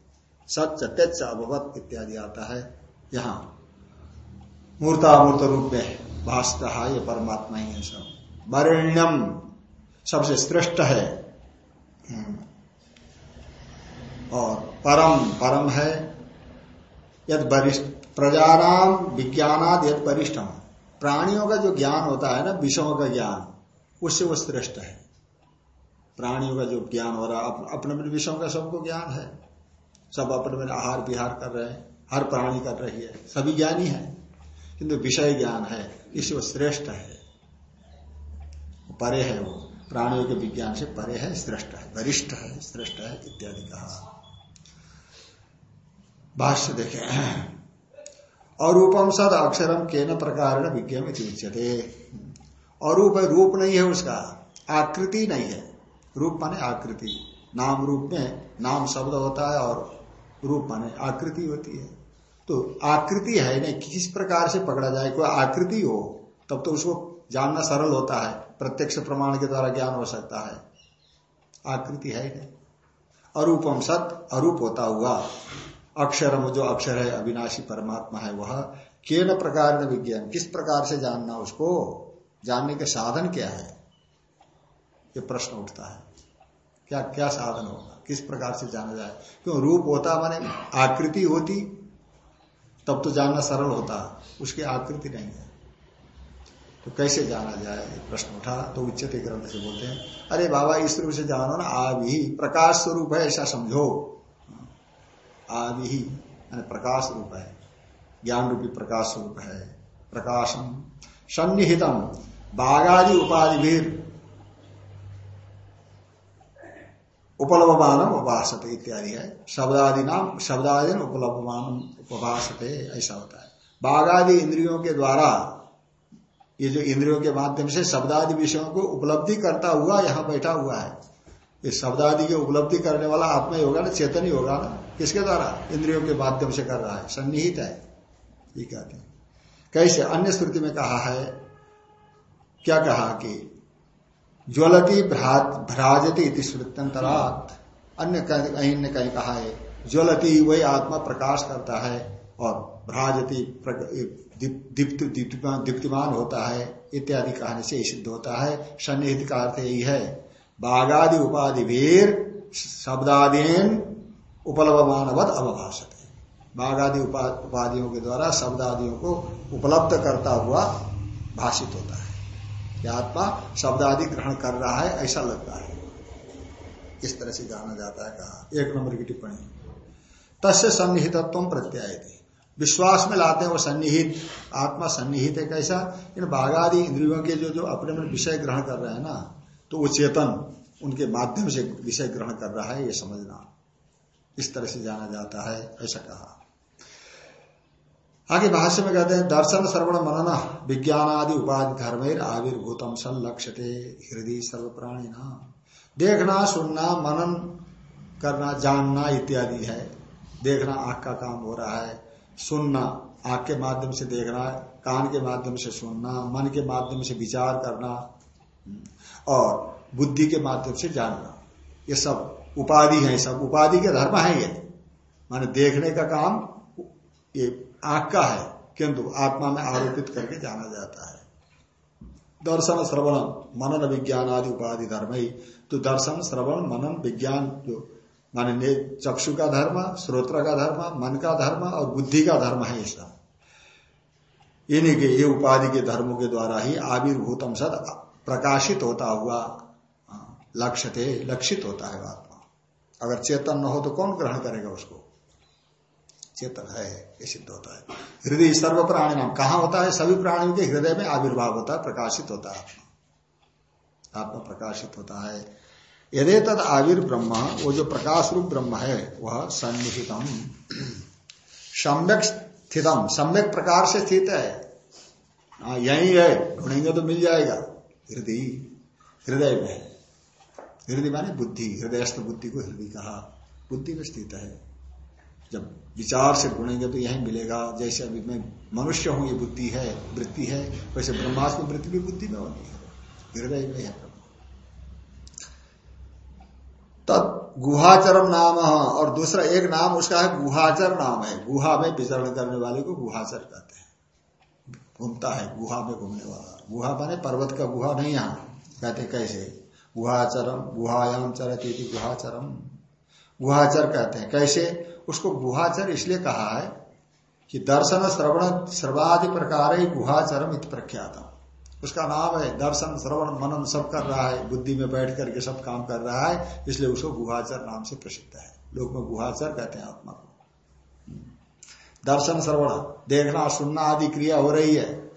सच तेज अभवत इत्यादि आता है यहाँ। मूर्तामूर्त रूप में भाषता है, ये परमात्मा ही है सब। वर्ण्यम सबसे श्रेष्ठ है। और परम परम है। यद वरिष्ठ प्रजाराम विज्ञानाद यद वरिष्ठम। प्राणियों का जो ज्ञान होता है ना, विषयों का ज्ञान, उससे वो श्रेष्ठ है। प्राणियों का जो ज्ञान हो रहा है अपने अपने विषयों का सबको ज्ञान है। सब अपने अपने आहार विहार कर रहे हैं, हर प्राणी कर रही है। सभी ज्ञानी है, किंतु विषय ज्ञान है, इससे वो श्रेष्ठ है। परे है वो। प्राणियों के विज्ञान से परे है, श्रेष्ठ है, वरिष्ठ है, श्रेष्ठ है, इत्यादि कहा। भाष्य देखे अरूपम सद अक्षरम के न प्रकार विज्ञान उच्यते। है रूप नहीं है उसका, आकृति नहीं है। रूप माने आकृति। नाम रूप में नाम शब्द होता है और रूप माने आकृति होती है। तो आकृति है नहीं, किस प्रकार से पकड़ा जाए, कोई आकृति हो, तब तो उसको जानना सरल होता है, प्रत्यक्ष प्रमाण के द्वारा ज्ञान हो सकता है। आकृति है नहीं अरूपम सत, अरूप होता हुआ। अक्षरम जो अक्षर है, अविनाशी परमात्मा है वह। के न प्रकार विज्ञान? किस प्रकार से जानना उसको? जानने के साधन क्या है? ये प्रश्न उठता है। क्या क्या साधन होगा? किस प्रकार से जाना जाए? क्यों रूप होता माने आकृति होती, तब तो जानना सरल होता। उसकी आकृति नहीं है। तो कैसे जाना जाए? प्रश्न उठा तो उच्चते ग्रंथ से बोलते हैं, अरे बाबा, इस रूप से जानो ना आदि ही प्रकाश स्वरूप है, ऐसा समझो। आदि ही प्रकाश रूप है, ज्ञान रूपी प्रकाश स्वरूप है प्रकाशम सन्निहितम, बाघादि उपाधि भी उपलब्धमानम उपासते इत्यादि है। शब्दादि नाम शब्दादि उपलब्धमानम उपभाषते ऐसा होता है। बाघादि इंद्रियों के द्वारा ये जो इंद्रियों के माध्यम से शब्दादि विषयों को उपलब्धि करता हुआ यहाँ बैठा हुआ है। ये शब्दादि की उपलब्धि करने वाला आत्मा ही होगा ना, चेतन ही होगा ना? किसके द्वारा? इंद्रियों के माध्यम से कर रहा है, सन्निहित है। ये कहते हैं। कैसे? अन्य श्रुति में कहा है, क्या कहा कि ज्वलती भ्राजती इति अन्य कहीं ने कहीं कहा है, ज्वलती वही आत्मा प्रकाश करता है और भ्राजती दीप्त दीप्तिमान होता है, इत्यादि कहने से सिद्ध होता है। सन्निहित का अर्थ यही है। बाघादि उपाधि वीर, शब्दादीन, उपलब्धमानवत अवभाषत। है बाघादि उपाधियों के द्वारा शब्दादियों को उपलब्ध करता हुआ भाषित होता है। यह आत्मा शब्दादि ग्रहण कर रहा है, ऐसा लगता है। इस तरह से जाना जाता है कहा। एक नंबर की टिप्पणी। तस्य सन्निहितत्व प्रत्याय थी विश्वास में लाते हैं, वो सन्निहित, आत्मा सन्निहित है कैसा? इन बाघादि इंद्रियों के जो जो अपने में विषय ग्रहण कर रहे हैं ना तो वो चेतन उनके माध्यम से विषय ग्रहण कर रहा है, ये समझना। इस तरह से जाना जाता है, ऐसा कहा। आगे भाष्य में कहते हैं, दर्शन श्रवण मनन विज्ञान आदि उपाधि धर्म आविर्भूतम सन लक्ष्यते हृदय सर्व प्राणी न देखना, सुनना, मनन करना, जानना इत्यादि है। देखना, आँख का काम हो रहा है। सुनना, आँख के माध्यम से देखना, कान के माध्यम से सुनना, मन के माध्यम से विचार करना, और बुद्धि के माध्यम से जानना। ये सब उपाधि है, सब उपाधि के धर्म है ये। माने देखने का काम ये आँख का है, किंतु आत्मा में आरोपित करके जाना जाता है। दर्शन श्रवण मनन विज्ञान आदि उपाधि धर्म ही। तो दर्शन, श्रवण, मनन, विज्ञान जो माने चक्षु का धर्म श्रोत्र का धर्म, मन का धर्म और बुद्धि का धर्म है इसका। इन्हीं के, ये उपाधि के धर्मों के द्वारा ही आविर्भूतम सद प्रकाशित होता हुआ लक्ष्य थे, लक्षित होता है आत्मा। अगर चेतन न हो तो कौन ग्रहण करेगा उसको? चेतन है, ये सिद्ध होता है। हृदय सर्व प्राणी नाम कहा होता है? सभी प्राणियों के हृदय में आविर्भाव होता है, प्रकाशित होता है आत्मा। आत्मा प्रकाशित होता है यदि तद आविर ब्रह्म वो जो प्रकाश रूप ब्रह्म है, वह सन्निहितम। सम्यक स्थितम, सम्यक प्रकार से स्थित है। हाँ यही है, ढूंढेंगे तो मिल जाएगा। हृदय हृदय में। हृदय माने बुद्धि, हृदयस्थ बुद्धि को हृदय कहा। बुद्धि में स्थित है। जब विचार से ढूंढेंगे तो यही मिलेगा। जैसे अभी मैं मनुष्य हूँ, ये बुद्धि है, वृत्ति है, वैसे ब्रह्मास्म वृत्ति भी बुद्धि में होनी है। हृदय में है। तब गुहाचरम नाम और दूसरा एक नाम उसका है गुहाचर नाम है। गुहा में विचरण करने वाले को गुहाचर कहते हैं। घूमता है, गुहा में घूमने वाला। गुहा माने पर्वत का गुहा नहीं यहाँ कहते कैसे? गुहाचरम गुहायाम चरती गुहाचरम। गुहाचर कहते हैं। कैसे? उसको गुहाचर इसलिए कहा है कि दर्शन, श्रवण, सर्वादि प्रकार गुहाचरम इत प्रख्यात उसका नाम है दर्शन श्रवण मनन सब कर रहा है, बुद्धि में बैठ करके सब काम कर रहा है, इसलिए उसको गुहाचर नाम से प्रसिद्ध है। लोग में गुहाचर कहते हैं आत्मा को। दर्शन श्रवण, देखना, सुनना आदि क्रिया हो रही है।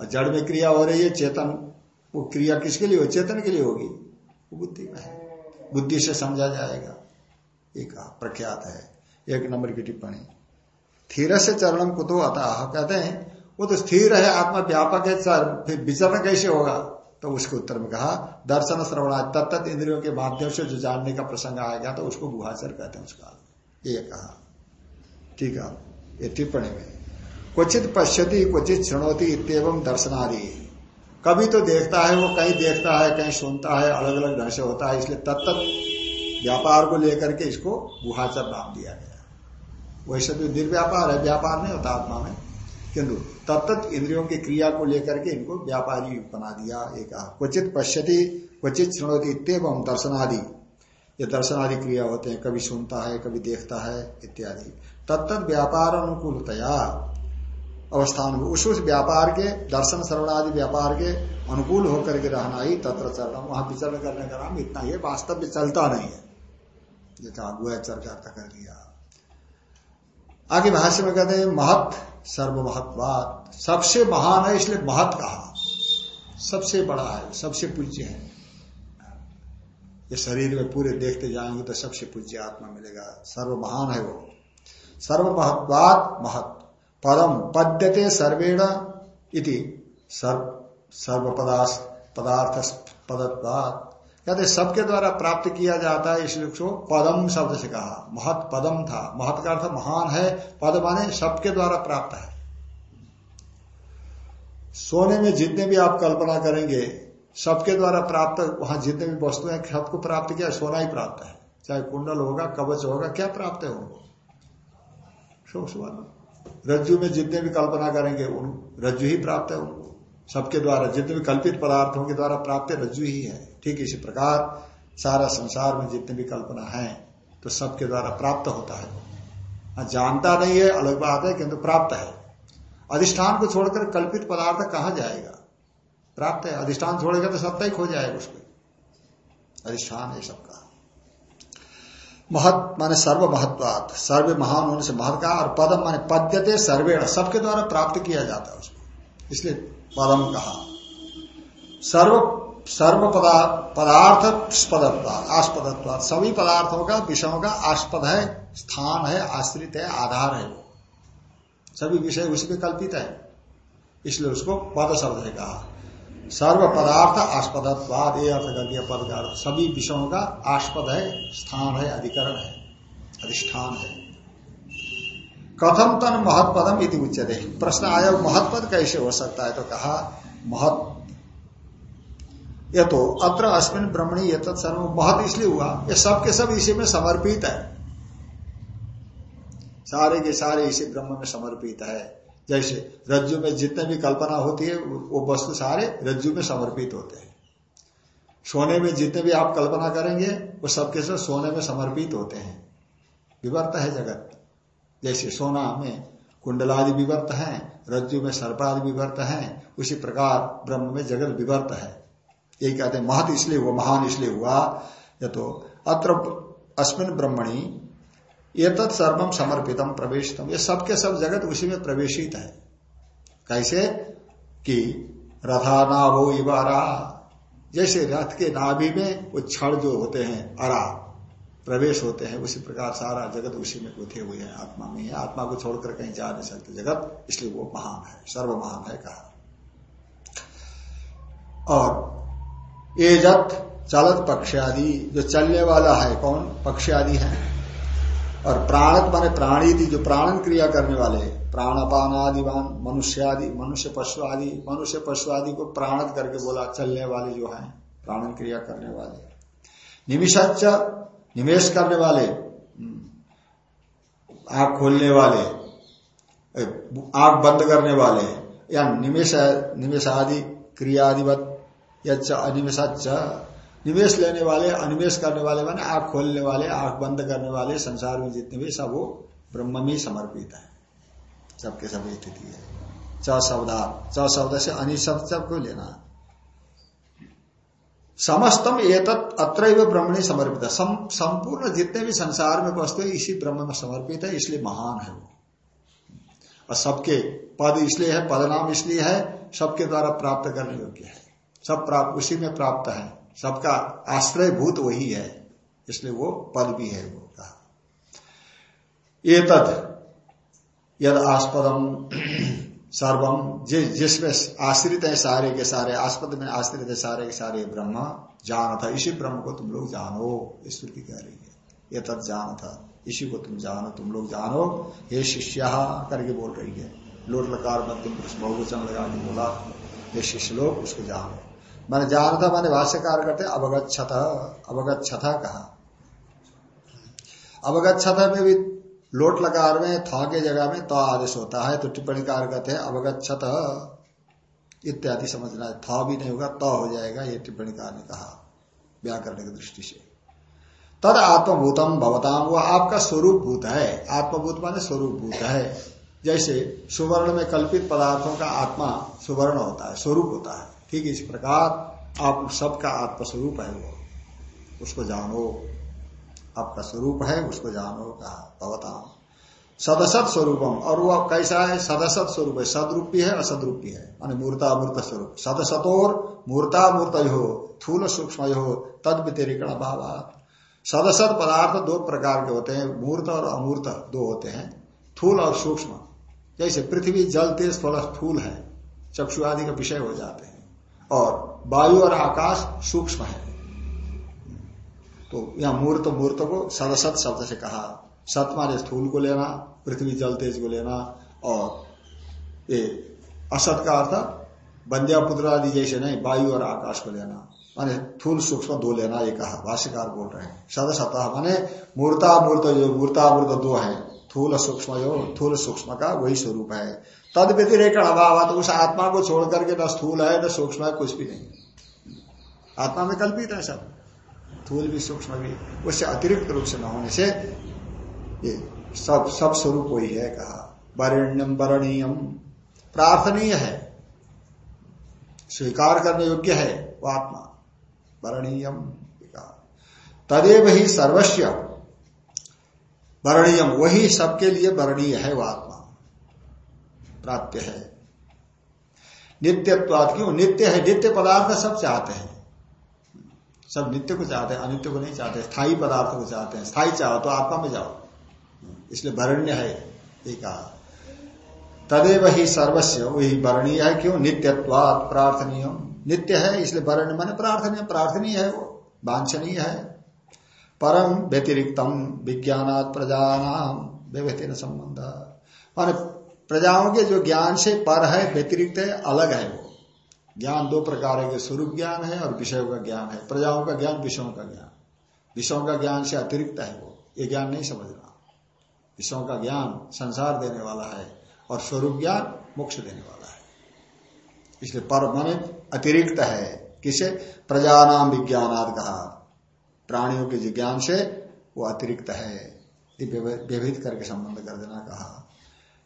और जड़ में क्रिया हो रही है, चेतन, वो क्रिया किसके लिए हो? चेतन के लिए होगी। वो बुद्धि में है। बुद्धि से समझा जाएगा। एक प्रख्यात है। एक नंबर की टिप्पणी। स्थिर से चरणम कुतो अतः। कहते हैं वो तो स्थिर है, आत्मा व्यापक है, सर, फिर विचरण कैसे होगा? तो उसके उत्तर में कहा, दर्शन श्रवण तत्त इंद्रियों के माध्यम से जो जानने का प्रसंग आएगा तो उसको गुहाचर कहते हैं उसका। ये कहा। ठीक है, ये टिप्पणी में। क्वचित पश्यति, क्वचित क्षणोती इतम दर्शनादि। कभी तो देखता है, वो कहीं देखता है, कहीं सुनता है अलग अलग ढंग से होता है, इसलिए तत्त व्यापार को लेकर के इसको गुहाचर नाम दिया गया। वैसे तो निर्व्यापार है, व्यापार नहीं होता आत्मा में। किंतु तत्त इंद्रियों की क्रिया को लेकर के इनको व्यापारी बना दिया, एक क्वचित पश्यति, क्वचित श्रृणती इतम दर्शनादि। ये दर्शनादि क्रिया होते हैं, कभी सुनता है, कभी देखता है, इत्यादि। तत्त व्यापार अनुकूलतया अवस्थान उस उस व्यापार के, दर्शन श्रवणादि व्यापार के अनुकूल होकर के रहना ही तत्र चरण वहाँ विचरण करने का नाम इतना ही वास्तव में चलता नहीं है। ये कहा गुहचर का कर दिया। आगे भाष्य में कहते हैं, महत सर्वमहत्वात। सबसे महान है इसलिए महत कहा। सबसे बड़ा है, सबसे पूज्य है। ये शरीर में पूरे देखते जाएँगे तो सबसे पूज्य आत्मा मिलेगा। सर्व महान है वो। सर्व महत्वात महत। पदम पद्यते सर्वेण इति। सर्व सर्व पदार्थ पदत्वात। कहते सबके द्वारा प्राप्त किया जाता है इसलिए उसको पदम शब्द से कहा, महत पदम था। महत का अर्थ महान है, पद माने सबके द्वारा प्राप्त है। सोने में जितने भी आप कल्पना करेंगे, सबके द्वारा प्राप्त, वहाँ जितने भी वस्तु है, सबको प्राप्त किया, सोना ही प्राप्त है। चाहे कुंडल होगा, कवच होगा, क्या प्राप्त है उनको? रज्जु में जितने भी कल्पना करेंगे, उन रज्जु ही प्राप्त है उनको। सबके द्वारा जितने भी कल्पित पदार्थों के द्वारा प्राप्त रज्जु ही है। ठीक इसी प्रकार सारा संसार में जितने भी कल्पना है तो सबके द्वारा प्राप्त होता है। हाँ, जानता नहीं है अलग बात है किंतु प्राप्त है। अधिष्ठान को छोड़कर कल्पित पदार्थ कहा जाएगा? प्राप्त है। अधिष्ठान छोड़ेगा तो सत्ता ही खो जाएगा उसको अधिष्ठान है सबका। महत माने सर्व महत्वात सर्व महान होने से महत का और पदम माने पद्यते सर्वे सबके द्वारा प्राप्त किया जाता है उसको। इसलिए पदम कहा। सर्व सर्व पदार्थ स्पदत्वा आस्पदत्वा सभी पदार्थों का, विषयों का आस्पद है, स्थान है, आश्रित है, आधार है वो। सभी विषय उसी पे कल्पित है। इसलिए उसको पद शब्द है कहा। सर्व पदार्थ आस्पदत्वाद ये अर्थ कर दिया पद का सभी विषयों का आस्पद है, स्थान है, अधिकरण है, अधिष्ठान है। कथम तन महत्पदम इति उच्चते प्रश्न आया, महत्पद कैसे हो सकता है? तो कहा, महत। ये तो अत्र अश्विन ब्रह्मणी ये सर्व महत इसलिए हुआ, ये सब के सब इसी में समर्पित है। सारे के सारे इसी ब्रह्म में समर्पित है। जैसे रज्जु में जितने भी कल्पना होती है, वो वस्तु सारे रज्जु में समर्पित होते हैं। सोने में जितने भी आप कल्पना करेंगे, वो सबके सब सोने में समर्पित होते हैं। विवर्त है जगत। जैसे सोना में कुंडलादि विवर्त है, रज्जु में सर्पादि विवर्त है, उसी प्रकार ब्रह्म में जगत विवर्त है। यही कहते हैं, महत इसलिए हुआ, महान इसलिए हुआ, या तो अत्र अस्मिन ब्रह्मणी ये तत्सर्वम समर्पितम प्रवेशितम ये सबके सब जगत उसी में प्रवेशित है। कैसे? कि रथा नाभो इबारा जैसे रथ के नाभि में वो क्षण जो होते हैं, अरा। प्रवेश होते हैं, उसी प्रकार सारा जगत उसी में गुथे हुए हैं, आत्मा में है। आत्मा को छोड़कर कहीं जा नहीं सकते जगत, इसलिए वो महान है सर्व महान है कहा। और ये जत चलत पक्ष आदि जो चलने वाला है कौन? पक्ष आदि है। और प्राणत माने प्राणी थी जो प्राणन क्रिया करने वाले प्राणपान आदिवान मनुष्य आदि मनुष्य पशु आदि मनुष्य पशु आदि को प्राणत करके बोला, चलने वाले जो है, प्राणन क्रिया करने वाले। निमिषच निवेश करने वाले आग खोलने वाले आग बंद करने वाले, या निमेश निमेश आदि, क्रिया आदिवत या अनिमेषाच निवेश लेने वाले, अनिवेश करने वाले माने आग खोलने वाले आग बंद करने वाले, संसार में जितने भी सब वो ब्रह्म में समर्पित है। सबके सब स्थिति है। च शब्दा च शब्द से अनि शब्द सबको लेना समस्तम एतत् अत्र ब्रह्मणी समर्पित। है संपूर्ण जितने भी संसार में वस्तु इसी ब्रह्म में समर्पित है, इसलिए महान है वो। और सबके पद इसलिए है पद नाम इसलिए है, सबके द्वारा प्राप्त करने योग्य है। सब प्राप्त, उसी में प्राप्त है। सबका आश्रय भूत वही है, इसलिए वो पद भी है वो कहा ये तद यद आस्पदम सर्वम जिस जिसमें आश्रित है सारे के सारे, आस्पद में आश्रित है सारे के सारे ब्रह्म जान था इसी ब्रह्म को तुम लोग जानो स्तुति कह रही है। ये तद जान था इसी को तुम जानो, तुम लोग जानो हे शिष्य करके बोल रही है। लोट लकार मध्यम पुरुष बहुवचन लगा के बोला, ये शिष्य लोग उसको जानो। मैंने जान था मैंने भाष्यकार करते अवगत अवगत छथा कहा। अवगत छत में भी लोट लकार में था के जगह में तो आदेश होता है तो टिप्पणी कार कहते हैं अवगत छत इत्यादि समझना है। था भी नहीं होगा तो हो जाएगा, ये टिप्पणी कार ने कहा, व्याकरण की दृष्टि से। तद आत्मभूतम भवताम, वो आपका स्वरूप भूत है। आत्मभूत माने स्वरूप भूत है। जैसे सुवर्ण में कल्पित पदार्थों का आत्मा सुवर्ण होता है, स्वरूप होता है। ठीक इस प्रकार आप सबका आत्मस्वरूप है वो। उसको जानो। आपका स्वरूप है, उसको जानो कहा, भवताम। सदसत स्वरूपम। और वो कैसा है? सदसत स्वरूप है। सदरूप है, असदरूप है। मान मूर्तामूर्त स्वरूप। सदसतोर मूर्ता मूर्त हो थूल सूक्ष्म हो तद व्यतिरिकण सदसत पदार्थ दो प्रकार के होते हैं। मूर्त और अमूर्त दो होते हैं। थूल और सूक्ष्म। जैसे पृथ्वी, जल, तेज थोड़ा थूल है। चक्षु आदि का विषय हो जाते हैं। और वायु और आकाश सूक्ष्म है। तो यह मूर्त मूर्त को सदसत शब्द से कहा। सत माने स्थूल को लेना, पृथ्वी जल तेज को लेना, और ये असत का अर्थ बंध्या पुत्र आदि जैसे नहीं, वायु और आकाश को लेना। माने थूल सूक्ष्म दो लेना, ये कहा, भाष्यकार बोल रहे हैं। सदसत माने मूर्ता मूर्त जो मूर्ता मूर्त दो है। थूल सूक्ष्म जो थूल सूक्ष्म का वही स्वरूप है। तद व्यतिरेक अभाव तो उस आत्मा को छोड़ करके न स्थूल है, न सूक्ष्म है, कुछ भी नहीं। आत्मा में कल्पित है सब। थूल भी सूक्ष्म भी, उससे अतिरिक्त रूप से न होने से ये सब सब स्वरूप वही है कहा। वरिण्यम वरणीयम प्रार्थनीय है। स्वीकार करने योग्य है वो आत्मा। वरणीयम तदेव ही सर्वस्व। वर्णीयम वही सबके लिए वर्णीय है वो आत्मा। प्राप्य है। नित्यत्वाद क्यों? नित्य है, नित्य पदार्थ सब चाहते हैं। सब नित्य को चाहते हैं, अनित्य को नहीं चाहते स्थायी पदार्थ को चाहते हैं। स्थायी चाहो तो आत्मा में जाओ। इसलिए वर्ण्य है ये कहा तदेव ही सर्वस्व वही वर्णीय है क्यों? नित्यत्वात प्रार्थनीय नित्य है, इसलिए वर्ण माने प्रार्थनीय। प्रार्थनीय है वो, वांछनीय है। परम व्यतिरिक्तम, विज्ञानात प्रजानाम व्यवहित संबंध। माने प्रजाओं के जो ज्ञान से पर है, व्यतिरिक्त है, अलग है वो। ज्ञान दो प्रकार के स्वरूप ज्ञान है और विषयों का ज्ञान है। प्रजाओं का ज्ञान, विषयों का ज्ञान। विषयों का ज्ञान से अतिरिक्त है वो। ये ज्ञान नहीं समझना। विषयों का ज्ञान संसार देने वाला है और स्वरूप ज्ञान मोक्ष देने वाला है। इसलिए पर माने अतिरिक्त है। किसे? प्रजा प्रजानाम विज्ञानाद कहा। प्राणियों के ज्ञान से वो अतिरिक्त है। व्यभित करके संबंध कर देना कहा।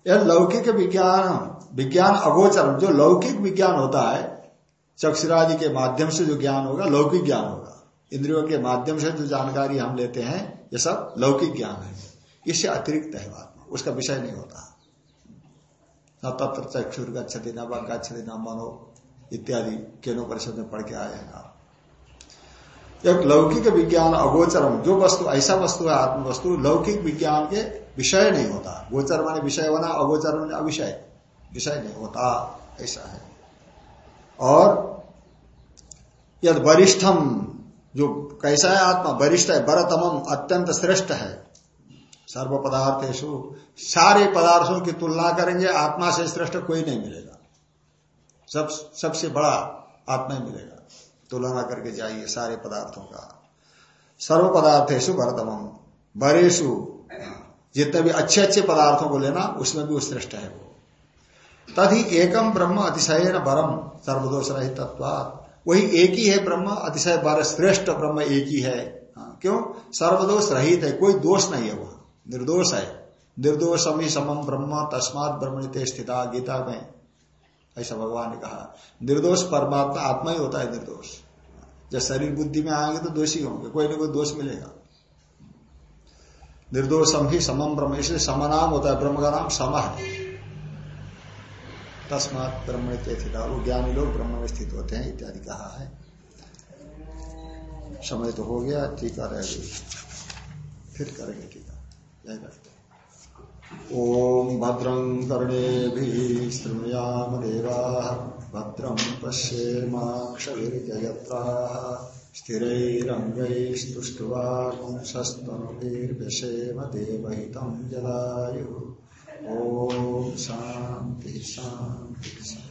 यह लौकिक विज्ञान विज्ञान अगोचर। जो लौकिक विज्ञान होता है चक्षुरादि के माध्यम से जो ज्ञान होगा, लौकिक ज्ञान होगा। इंद्रियों के माध्यम से जो जानकारी हम लेते हैं, ये सब लौकिक ज्ञान है। इससे अतिरिक्त है बात उसका विषय नहीं होता। न तत्र चक्षुर गच्छति, न वक न मनो, इत्यादि केनो परिषद में पढ़ के आए हैं आप। एक लौकिक विज्ञान अगोचरम, जो वस्तु, ऐसा वस्तु है आत्म वस्तु लौकिक विज्ञान के विषय नहीं होता। गोचर माने विषय होना, अगोचर माने अविषय। विषय नहीं होता, ऐसा है। और यद वरिष्ठम, जो कैसा है आत्मा? वरिष्ठ है बरतमम अत्यंत श्रेष्ठ है। सर्व पदार्थेशु सारे पदार्थों की तुलना करेंगे, आत्मा से श्रेष्ठ कोई नहीं मिलेगा। सब, सबसे बड़ा आत्मा ही मिलेगा। तुलना करके जाइए सारे पदार्थों का। सर्व पदार्थेशु भरतमम बरेशु जितने भी अच्छे अच्छे पदार्थों को लेना, उसमें भी वो श्रेष्ठ है वो। तभी एकम ब्रह्म अतिशय न बरम सर्वदोष रहित वही एक ही है ब्रह्म अतिशय बर श्रेष्ठ ब्रह्म एक ही है। हाँ, क्यों? सर्वदोष रहित है कोई दोष नहीं है वह। निर्दोष है। निर्दोषम ही समम ब्रह्म तस्मात ब्रह्मणित स्थिता गीता में। ऐसा भगवान ने कहा। निर्दोष परमात्मा आत्मा ही होता है निर्दोष। जब शरीर बुद्धि में आएँगे तो दोषी होंगे कोई ना कोई दोष मिलेगा। निर्दोषम ही समम ब्रह्म इसलिए समनाम होता है ब्रह्म का नाम सम है तस्मात ब्रह्म स्थिता वो ज्ञानी लोग ब्रह्म में स्थित होते हैं इत्यादि कहा है। समय तो हो गया ठीक है फिर करेंगे ठीक है। ओम भद्रं कर्णे शृणुयाम देवा भद्रं पश्येमाक्षजत्राः स्थिरैरङ्गैस्तुष्ट्वांशस्तनुभिर्विषेम देवहितं जलायुः। ॐ शांति शान्ति